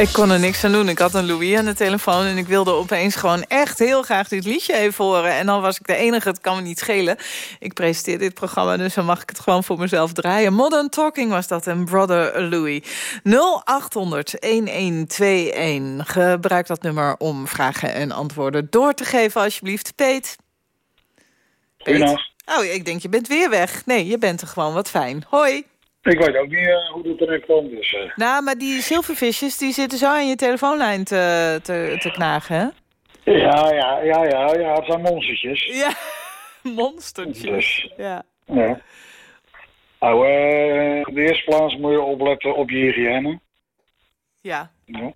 Ik kon er niks aan doen. Ik had een Louis aan de telefoon... en ik wilde opeens gewoon echt heel graag dit liedje even horen. En dan was ik de enige, het kan me niet schelen. Ik presenteer dit programma, dus dan mag ik het gewoon voor mezelf draaien. Modern Talking was dat en Brother Louis. 0800-1121. Gebruik dat nummer om vragen en antwoorden door te geven, alsjeblieft. Peet. Goedenavond. Oh, ik denk je bent weer weg. Nee, je bent er gewoon. Wat fijn. Hoi. Ik weet ook niet eh, hoe dat erin kwam, dus... eh, Nou, maar die zilvervisjes die zitten zo aan je telefoonlijn te, te, te knagen, hè? Ja, ja, ja, ja, ja, het zijn monstertjes. Ja, monstertjes. Dus, Ja. ja. Nou, eh, in de eerste plaats moet je opletten op je hygiëne. Ja. Ja.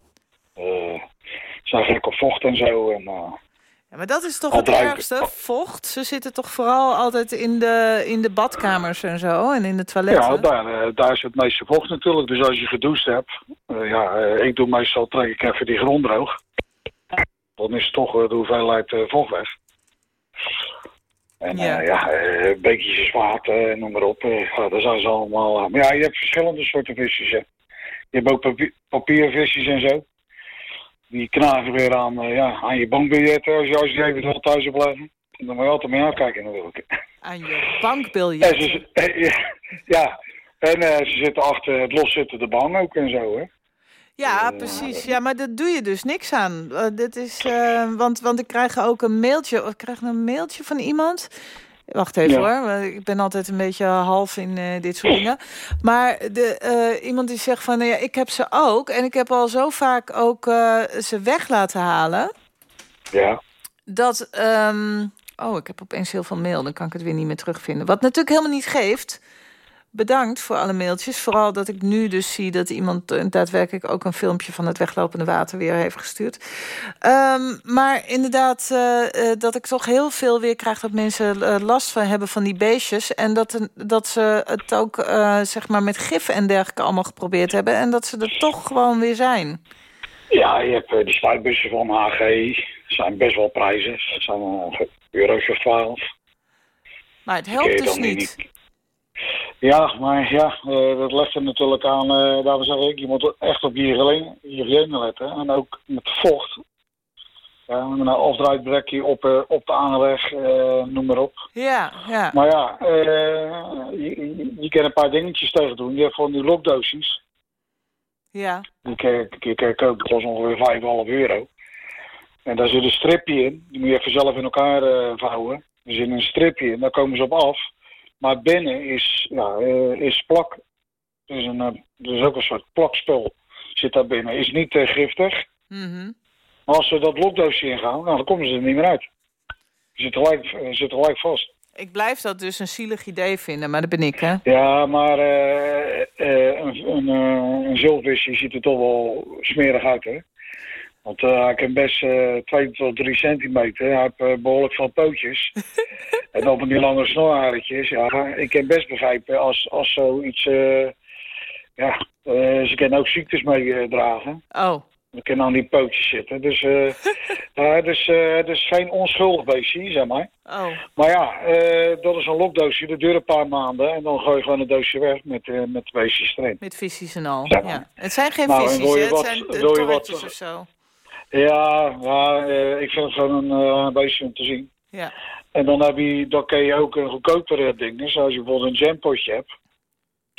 Zijn gek op vocht en zo. En, eh, ja, maar dat is toch het ergste, vocht. Ze zitten toch vooral altijd in de, in de badkamers en zo en in de toiletten. ja, daar, eh, daar is het meeste vocht natuurlijk. Dus als je gedoucht hebt, eh, ja, eh, ik doe meestal, trek ik even die grond droog. Dan is toch de hoeveelheid vocht weg. En Ja. ja, beekjes water, noem maar op. ja, daar zijn ze allemaal. maar ja, je hebt verschillende soorten visjes. Hè. Je hebt ook papier, papiervisjes en zo. Die knagen weer aan, eh, ja, aan je bankbiljetten als je, als je even wel thuis blijven. En dan moet je altijd mee aankijken natuurlijk. Aan je En bankbiljet. ze, eh, ja, en eh, ze zitten achter het loszittende bank ook en zo, hè. Ja, precies. Ja, maar daar doe je dus niks aan. Eh, dit is, eh, want, want ik krijg ook een mailtje. Ik krijg een mailtje van iemand. Wacht even Ja. hoor. Ik ben altijd een beetje half in eh, dit soort dingen. Maar de, eh, iemand die zegt van... nou ja, ik heb ze ook. En ik heb al zo vaak ook eh, ze weg laten halen. Ja. Dat... ehm, oh, ik heb opeens heel veel mail. Dan kan ik het weer niet meer terugvinden. Wat natuurlijk helemaal niet geeft. Bedankt voor alle mailtjes. Vooral dat ik nu dus zie dat iemand daadwerkelijk ook een filmpje van het weglopende water weer heeft gestuurd. Ehm, maar inderdaad, eh, eh, dat ik toch heel veel weer krijg dat mensen eh, last van hebben van die beestjes. En dat, dat ze het ook zeg maar met gif en dergelijke allemaal geprobeerd hebben. En dat ze er toch gewoon weer zijn. Ja, je hebt die spuitbussen van HG. zijn best wel prijzen. Dat zijn euro's of 12. Maar het helpt dus niet. Ja, maar ja, eh, dat legt er natuurlijk aan, eh daarom zeg ik, je moet echt op je hygiëne- letten. En ook met vocht. Ja, met een afdraaitbrekje op, eh, op de aanleg, eh, noem maar op. Ja, ja. Maar ja, je, je, kan een paar dingetjes tegen doen. Je hebt van die lokdoosjes. Ja. Die kan je- kopen, kost ongeveer 5,5 euro. En daar zit een stripje in. Die moet je even zelf in elkaar vouwen. Er zit een stripje in, daar komen ze op af. Maar binnen is, ja, eh, is plak. Dus een, is ook een soort plakspul zit daar binnen. Is niet eh, giftig. Mhm. Maar als ze dat lokdoosje ingaan, nou, dan komen ze er niet meer uit. Ze zitten gelijk, zitten gelijk vast. Ik blijf dat dus een zielig idee vinden, maar dat ben ik, hè? Ja, maar een, een, een zilvisje ziet er toch wel smerig uit, hè? Want eh, hij kan best eh 2 tot 3 centimeter. Hij heeft eh, behoorlijk veel pootjes. en dan van die lange snorhaartjes. Ja, ik kan best begrijpen als, als zoiets... eh, ja, ze kunnen ook ziektes meedragen. Oh. Dat kan aan die pootjes zitten. Dus ja, het, is, het is geen onschuldig beestje, zeg maar. Oh. Maar ja, dat is een lokdoosje. Dat duurt een paar maanden. En dan gooi je gewoon een doosje weg met, met beestjes erin. Met visjes en al. Ja. Ja. Het zijn geen Nou, visjes, hè? het wat- zijn torretjes of zo. Ja, eh, ik vind het gewoon een eh, beestje om te zien. Ja. En dan, heb je, dan kun je ook een goedkopere ding. Dus als je bijvoorbeeld een jampotje hebt.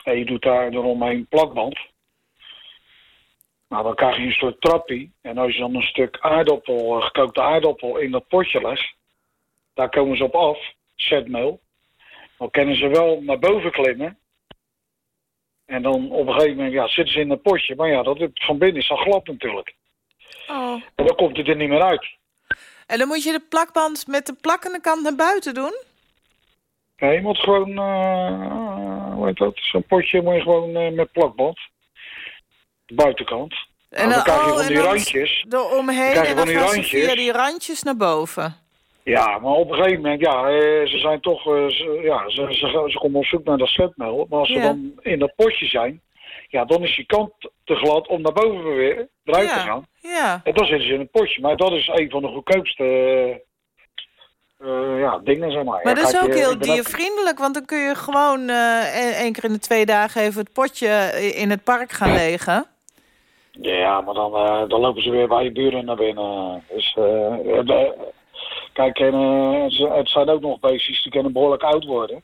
En je doet daar eromheen plakband. Nou, dan krijg je een soort trappie. En als je dan een stuk aardappel, eh, gekookte aardappel in dat potje legt. Daar komen ze op af. Zetmeel. Dan kunnen ze wel naar boven klimmen. En dan op een gegeven moment ja, zitten ze in een potje. Maar ja, dat, van binnen is dan glad natuurlijk. Oh. En dan komt het er niet meer uit. En dan moet je de plakband met de plakkende kant naar buiten doen? Ja, je moet gewoon, eh, hoe heet dat, zo'n potje moet je gewoon eh, met plakband. De buitenkant. En dan, krijg je oh, van die dan randjes. Eromheen je en dan gaan ze randjes. via die randjes naar boven. Ja, maar op een gegeven moment, ja, ze zijn toch, ze, ja, ze, ze, ze komen op zoek naar dat zetmeel. Maar als ze Ja. dan in dat potje zijn, ja, dan is die kant te glad om naar boven weer eruit te Ja. gaan. Ja. En dan zitten ze in een potje. Maar dat is een van de goedkoopste eh, ja, dingen, zeg maar. Maar Ja, dat is ook eh, heel diervriendelijk, want dan kun je gewoon eh, één keer in de twee dagen even het potje in het park gaan legen. Ja, maar dan, dan lopen ze weer bij je buren naar binnen. Dus, kijk, en, het zijn ook nog beestjes die kunnen behoorlijk oud worden.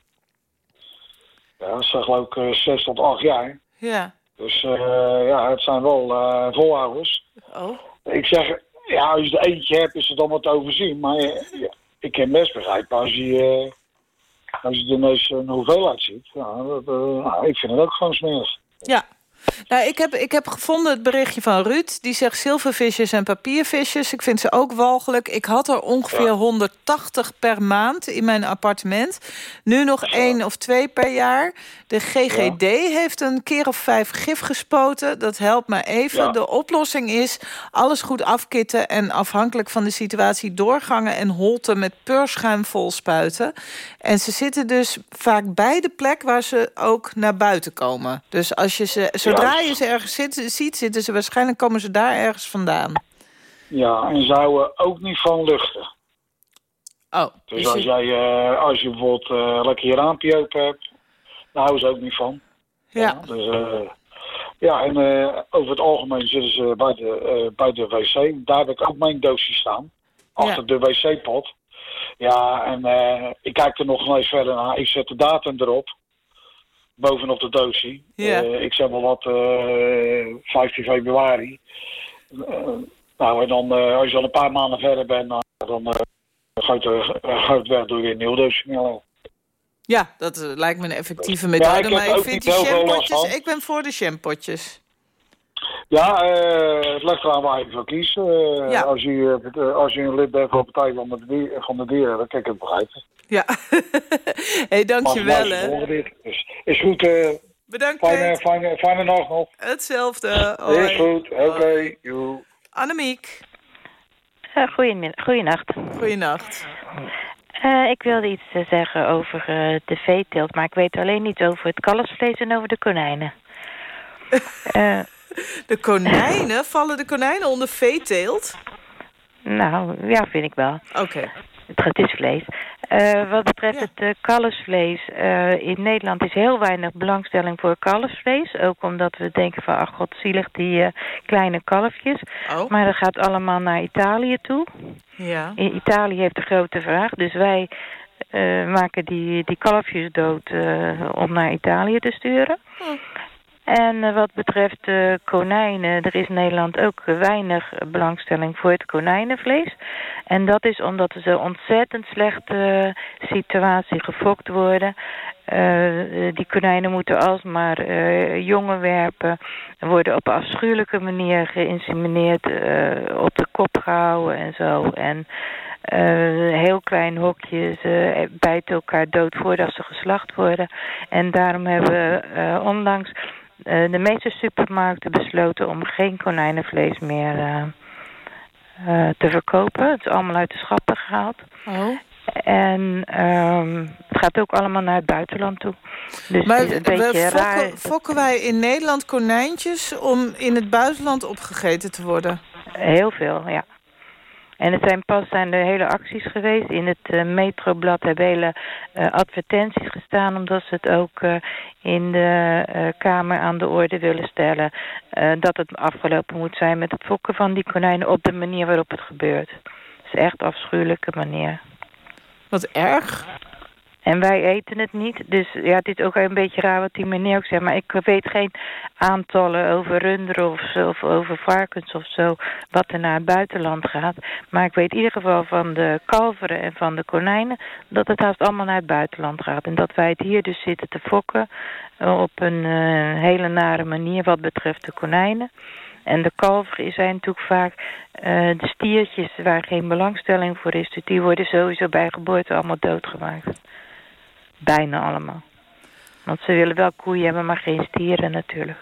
Ja, ze geloof ik eh, zes tot acht jaar. Ja. Dus eh, ja, het zijn wel eh volhouders. Oh. Ik zeg, ja, als je er eentje hebt, is het wat te overzien. Maar eh, ja, ik kan best begrijpen als je, als je ineens een hoeveelheid ziet. Dat, nou, ik vind het ook gewoon smerig. Ja. Nou, ik heb, ik heb gevonden het berichtje van Ruud. Die zegt zilvervisjes en papiervisjes. Ik vind ze ook walgelijk. Ik had er ongeveer 180 per maand in mijn appartement. Nu nog één of twee per jaar. De GGD heeft een keer of vijf gif gespoten. Dat helpt maar even. De oplossing is alles goed afkitten... en afhankelijk van de situatie doorgangen en holten... met peurschuim vol spuiten. En ze zitten dus vaak bij de plek waar ze ook naar buiten komen. Dus als je ze, zodra je ze ergens zitten, ziet, zitten ze waarschijnlijk komen ze daar ergens vandaan. Ja, en ze houden ook niet van luchten. Oh, Dus als, jij, eh, als je bijvoorbeeld eh, lekker je raampje open hebt, daar houden ze ook niet van. Ja. Dus, eh, ja, en over het algemeen zitten ze bij de, bij de wc. Daar heb ik ook mijn doosje staan. Achter de wc-pot. Ja, en ik kijk er nog eens verder naar. Ik zet de datum erop. Bovenop de doosje. Ja. Eh, ik zeg wel wat, eh 15 februari. Eh, nou, en dan, eh, als je al een paar maanden verder bent, dan eh gaat het, eh, weg door weer een nieuw doosje. Ja. Ja, dat eh, lijkt me een effectieve Ja, methode. ik heb maar ik vind die. Ik ben voor de shampootjes. Ja, eh, het ligt eraan waar je voor kiest. Eh, Ja. als, je, eh, als je een lid bent van de Partij van de, dier, van de Dieren, dan kan ik het begrijpen. Ja. hey, dankjewel, Maar hè. Dus, is goed. eh Bedankt, fijne, fijne, fijne nacht nog. Hetzelfde. Hoi. Is goed. Oké. joe. Annemiek. Goeienacht. Goeienacht. Eh, ik wilde iets zeggen over eh, de veeteelt, maar ik weet alleen niet over het kalfsvlees en over de konijnen. De konijnen? Vallen de konijnen onder veeteelt? nou, ja, vind ik wel. Oké. Het, het is vlees. Eh, wat betreft het eh, kalfsvlees, eh, in Nederland is heel weinig belangstelling voor kalfsvlees. Ook omdat we denken van, ach god, zielig die kleine kalfjes. Oh. Maar dat gaat allemaal naar Italië toe. Ja. In Italië heeft de grote vraag, dus wij maken die, die kalfjes dood om naar Italië te sturen. En eh, wat betreft konijnen, er is in Nederland ook weinig belangstelling voor het konijnenvlees. En dat is omdat zo ontzettend slechte situatie gefokt worden. Eh, die konijnen moeten alsmaar eh, jongen werpen. Worden op afschuwelijke manier geïnsemineerd, op de kop gehouden en zo. En heel klein hokjes, bijten elkaar dood voordat ze geslacht worden. En daarom hebben we onlangs de meeste supermarkten besloten om geen konijnenvlees meer eh, eh, te verkopen. Het is allemaal uit de schappen gehaald. Oh. En ehm, het gaat ook allemaal naar het buitenland toe. Dus maar het is een we raar. fokken wij in Nederland konijntjes om in het buitenland opgegeten te worden? Heel veel, ja. En er zijn pas zijn er hele acties geweest. In het eh, Metroblad hebben hele eh, advertenties gestaan... omdat ze het ook eh, in de Kamer aan de orde willen stellen... dat het afgelopen moet zijn met het fokken van die konijnen... op de manier waarop het gebeurt. Het is echt afschuwelijke manier. Wat erg. En wij eten het niet. Dus ja, het is ook een beetje raar wat die meneer ook zegt. Maar ik weet geen aantallen over runderen of, of over varkens of zo... wat er naar het buitenland gaat. Maar ik weet in ieder geval van de kalveren en van de konijnen... dat het haast allemaal naar het buitenland gaat. En dat wij het hier dus zitten te fokken... eh, op een eh, hele nare manier wat betreft de konijnen. En de kalveren zijn natuurlijk vaak eh, de stiertjes waar geen belangstelling voor is. Dus die worden sowieso bij geboorte allemaal doodgemaakt. Bijna allemaal. Want ze willen wel koeien hebben, maar geen stieren natuurlijk.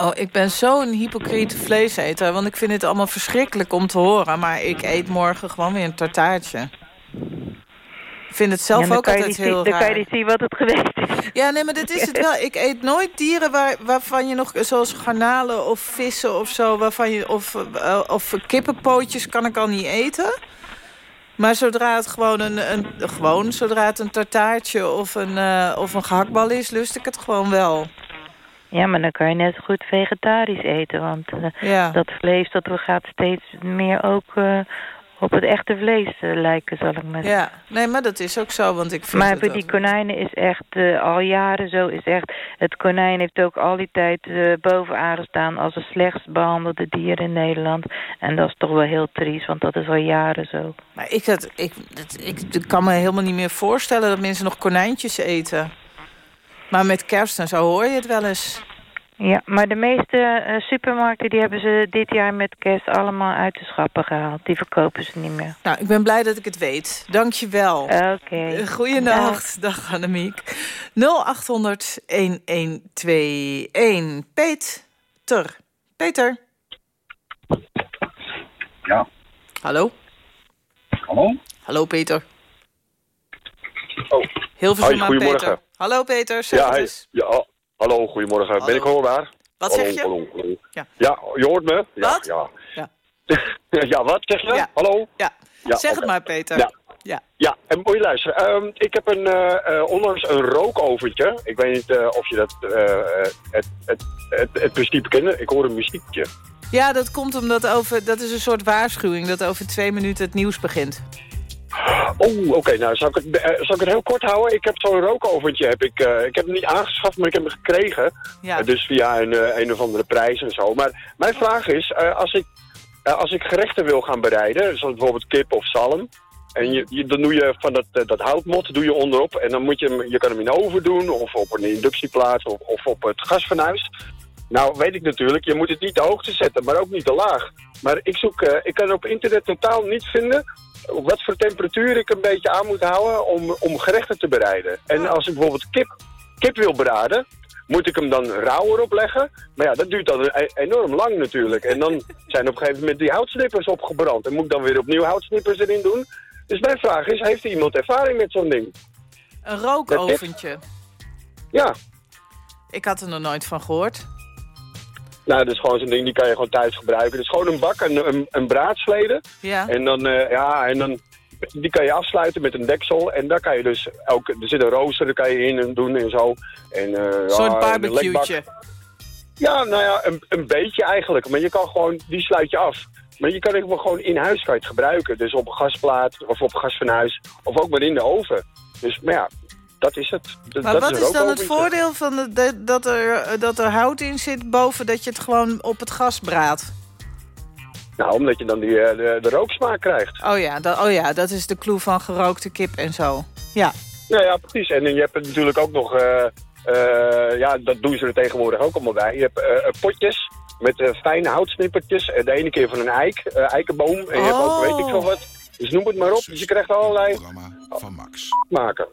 Oh, ik ben zo'n hypocriete vleeseter, want ik vind het allemaal verschrikkelijk om te horen. Maar ik eet morgen gewoon weer een tartaartje. Ik vind het zelf Ja, ook altijd niet zien- heel Dan raar. kan je niet zien wat het geweest is. Ja, nee, maar dat is het wel. Ik eet nooit dieren waar, waarvan je nog, zoals garnalen of vissen of zo, waarvan je, of, eh, of kippenpootjes kan ik al niet eten. Maar zodra het gewoon een, een, gewoon, zodra het een tartaartje of een, eh, of een gehaktbal is, lust ik het gewoon wel. Ja, maar dan kan je net zo goed vegetarisch eten. Want eh, Ja. dat vlees dat gaat steeds meer ook eh, op het echte vlees eh, lijken, zal ik maar zeggen. Ja, nee, maar dat is ook zo, want ik vind Maar voor die konijnen is echt eh, al jaren zo. Is echt, het konijn heeft ook al die tijd eh, bovenaan gestaan als het slechtst behandelde dier in Nederland. En dat is toch wel heel triest, want dat is al jaren zo. Maar ik, het, ik, ik, ik kan me helemaal niet meer voorstellen dat mensen nog konijntjes eten. Maar met kerst en zo hoor je het wel eens. Ja, maar de meeste eh, supermarkten die hebben ze dit jaar met kerst allemaal uit de schappen gehaald. Die verkopen ze niet meer. Nou, ik ben blij dat ik het weet. Dank je wel. Oké. Goeienacht. Dag Annemiek. 0800 1121. Peter. Peter. Ja. Hallo. Hallo? Hallo Peter. Oh. Heel veel goedemorgen. Hallo Peter, zeg Ja, het hi. eens. ja, hallo, goedemorgen. Ben ik hoorbaar? Wat hallo, zeg je? Hallo, hallo. Ja. Ja, je hoort me? Ja, Wat? Ja. Ja. ja, wat zeg je? Ja. Hallo? Ja. Ja, zeg het maar Peter. Ja. Ja. Ja, en moet je luisteren. Ehm, ik heb een, eh, onlangs een rookoventje. Ik weet niet eh, of je dat, het, het, het, het principe kent. Ik hoor een muziekje. Ja, dat komt omdat over, dat is een soort waarschuwing dat over twee minuten het nieuws begint. Oh, oké. nou, zal ik, het, eh, zal ik het heel kort houden? Ik heb zo'n rookoventje. Heb ik, eh, ik heb hem niet aangeschaft, maar ik heb hem gekregen. Ja. Eh, dus via een, een of andere prijs en zo. Maar mijn vraag is, als, ik, als ik gerechten wil gaan bereiden, zoals bijvoorbeeld kip of zalm... En je, je, dan doe je van dat, dat houtmot doe je onderop. En dan moet je hem, je kan hem in de oven doen of op een inductieplaat of, of op het gasfornuis. Nou weet ik natuurlijk, je moet het niet te hoogte zetten, maar ook niet te laag. Maar ik, zoek, eh, ik kan op internet totaal niet vinden op wat voor temperatuur ik een beetje aan moet houden om, om gerechten te bereiden. En als ik bijvoorbeeld kip, kip wil braden, moet ik hem dan rauwer opleggen. Maar ja, dat duurt dan e- enorm lang natuurlijk. En dan zijn op een gegeven moment die houtsnippers opgebrand. En moet ik dan weer opnieuw houtsnippers erin doen. Dus mijn vraag is, heeft er iemand ervaring met zo'n ding? Een rookoventje. Ja, Ik had er nog nooit van gehoord. Nou dat is gewoon zo'n ding, die kan je gewoon thuis gebruiken. Het is gewoon een bak, een, een, een braadslede. Ja. En dan, eh, ja, en dan, die kan je afsluiten met een deksel. En daar kan je dus, ook, er zit een rooster, daar kan je in en doen en zo. En, en barbecue'tje. lekbak. Ja, nou ja, een, een beetje eigenlijk. Maar je kan gewoon, die sluit je af. Maar je kan het gewoon in huis kan je het gebruiken. Dus op een gasplaat of op een gasfornuis. Of ook maar in de oven. Dus, maar ja, dat is het. Dat, Maar dat wat is dan het voordeel van de, de- dat, er, dat er hout in zit boven dat je het gewoon op het gas braadt? Nou, omdat je dan die, eh, de, de rooksmaak krijgt. Oh ja, dat, oh ja, dat is de clue van gerookte kip en zo. Ja. Ja, ja, precies. En je hebt natuurlijk ook nog... eh, eh, ja, dat doen ze er tegenwoordig ook allemaal bij. Je hebt eh, eh, potjes met eh, fijne houtsnippertjes. Eh, de ene keer van een eik, eh, eikenboom. En je hebt ook weet ik veel wat. Dus noem het maar op. Dus je krijgt allerlei van Max. maken.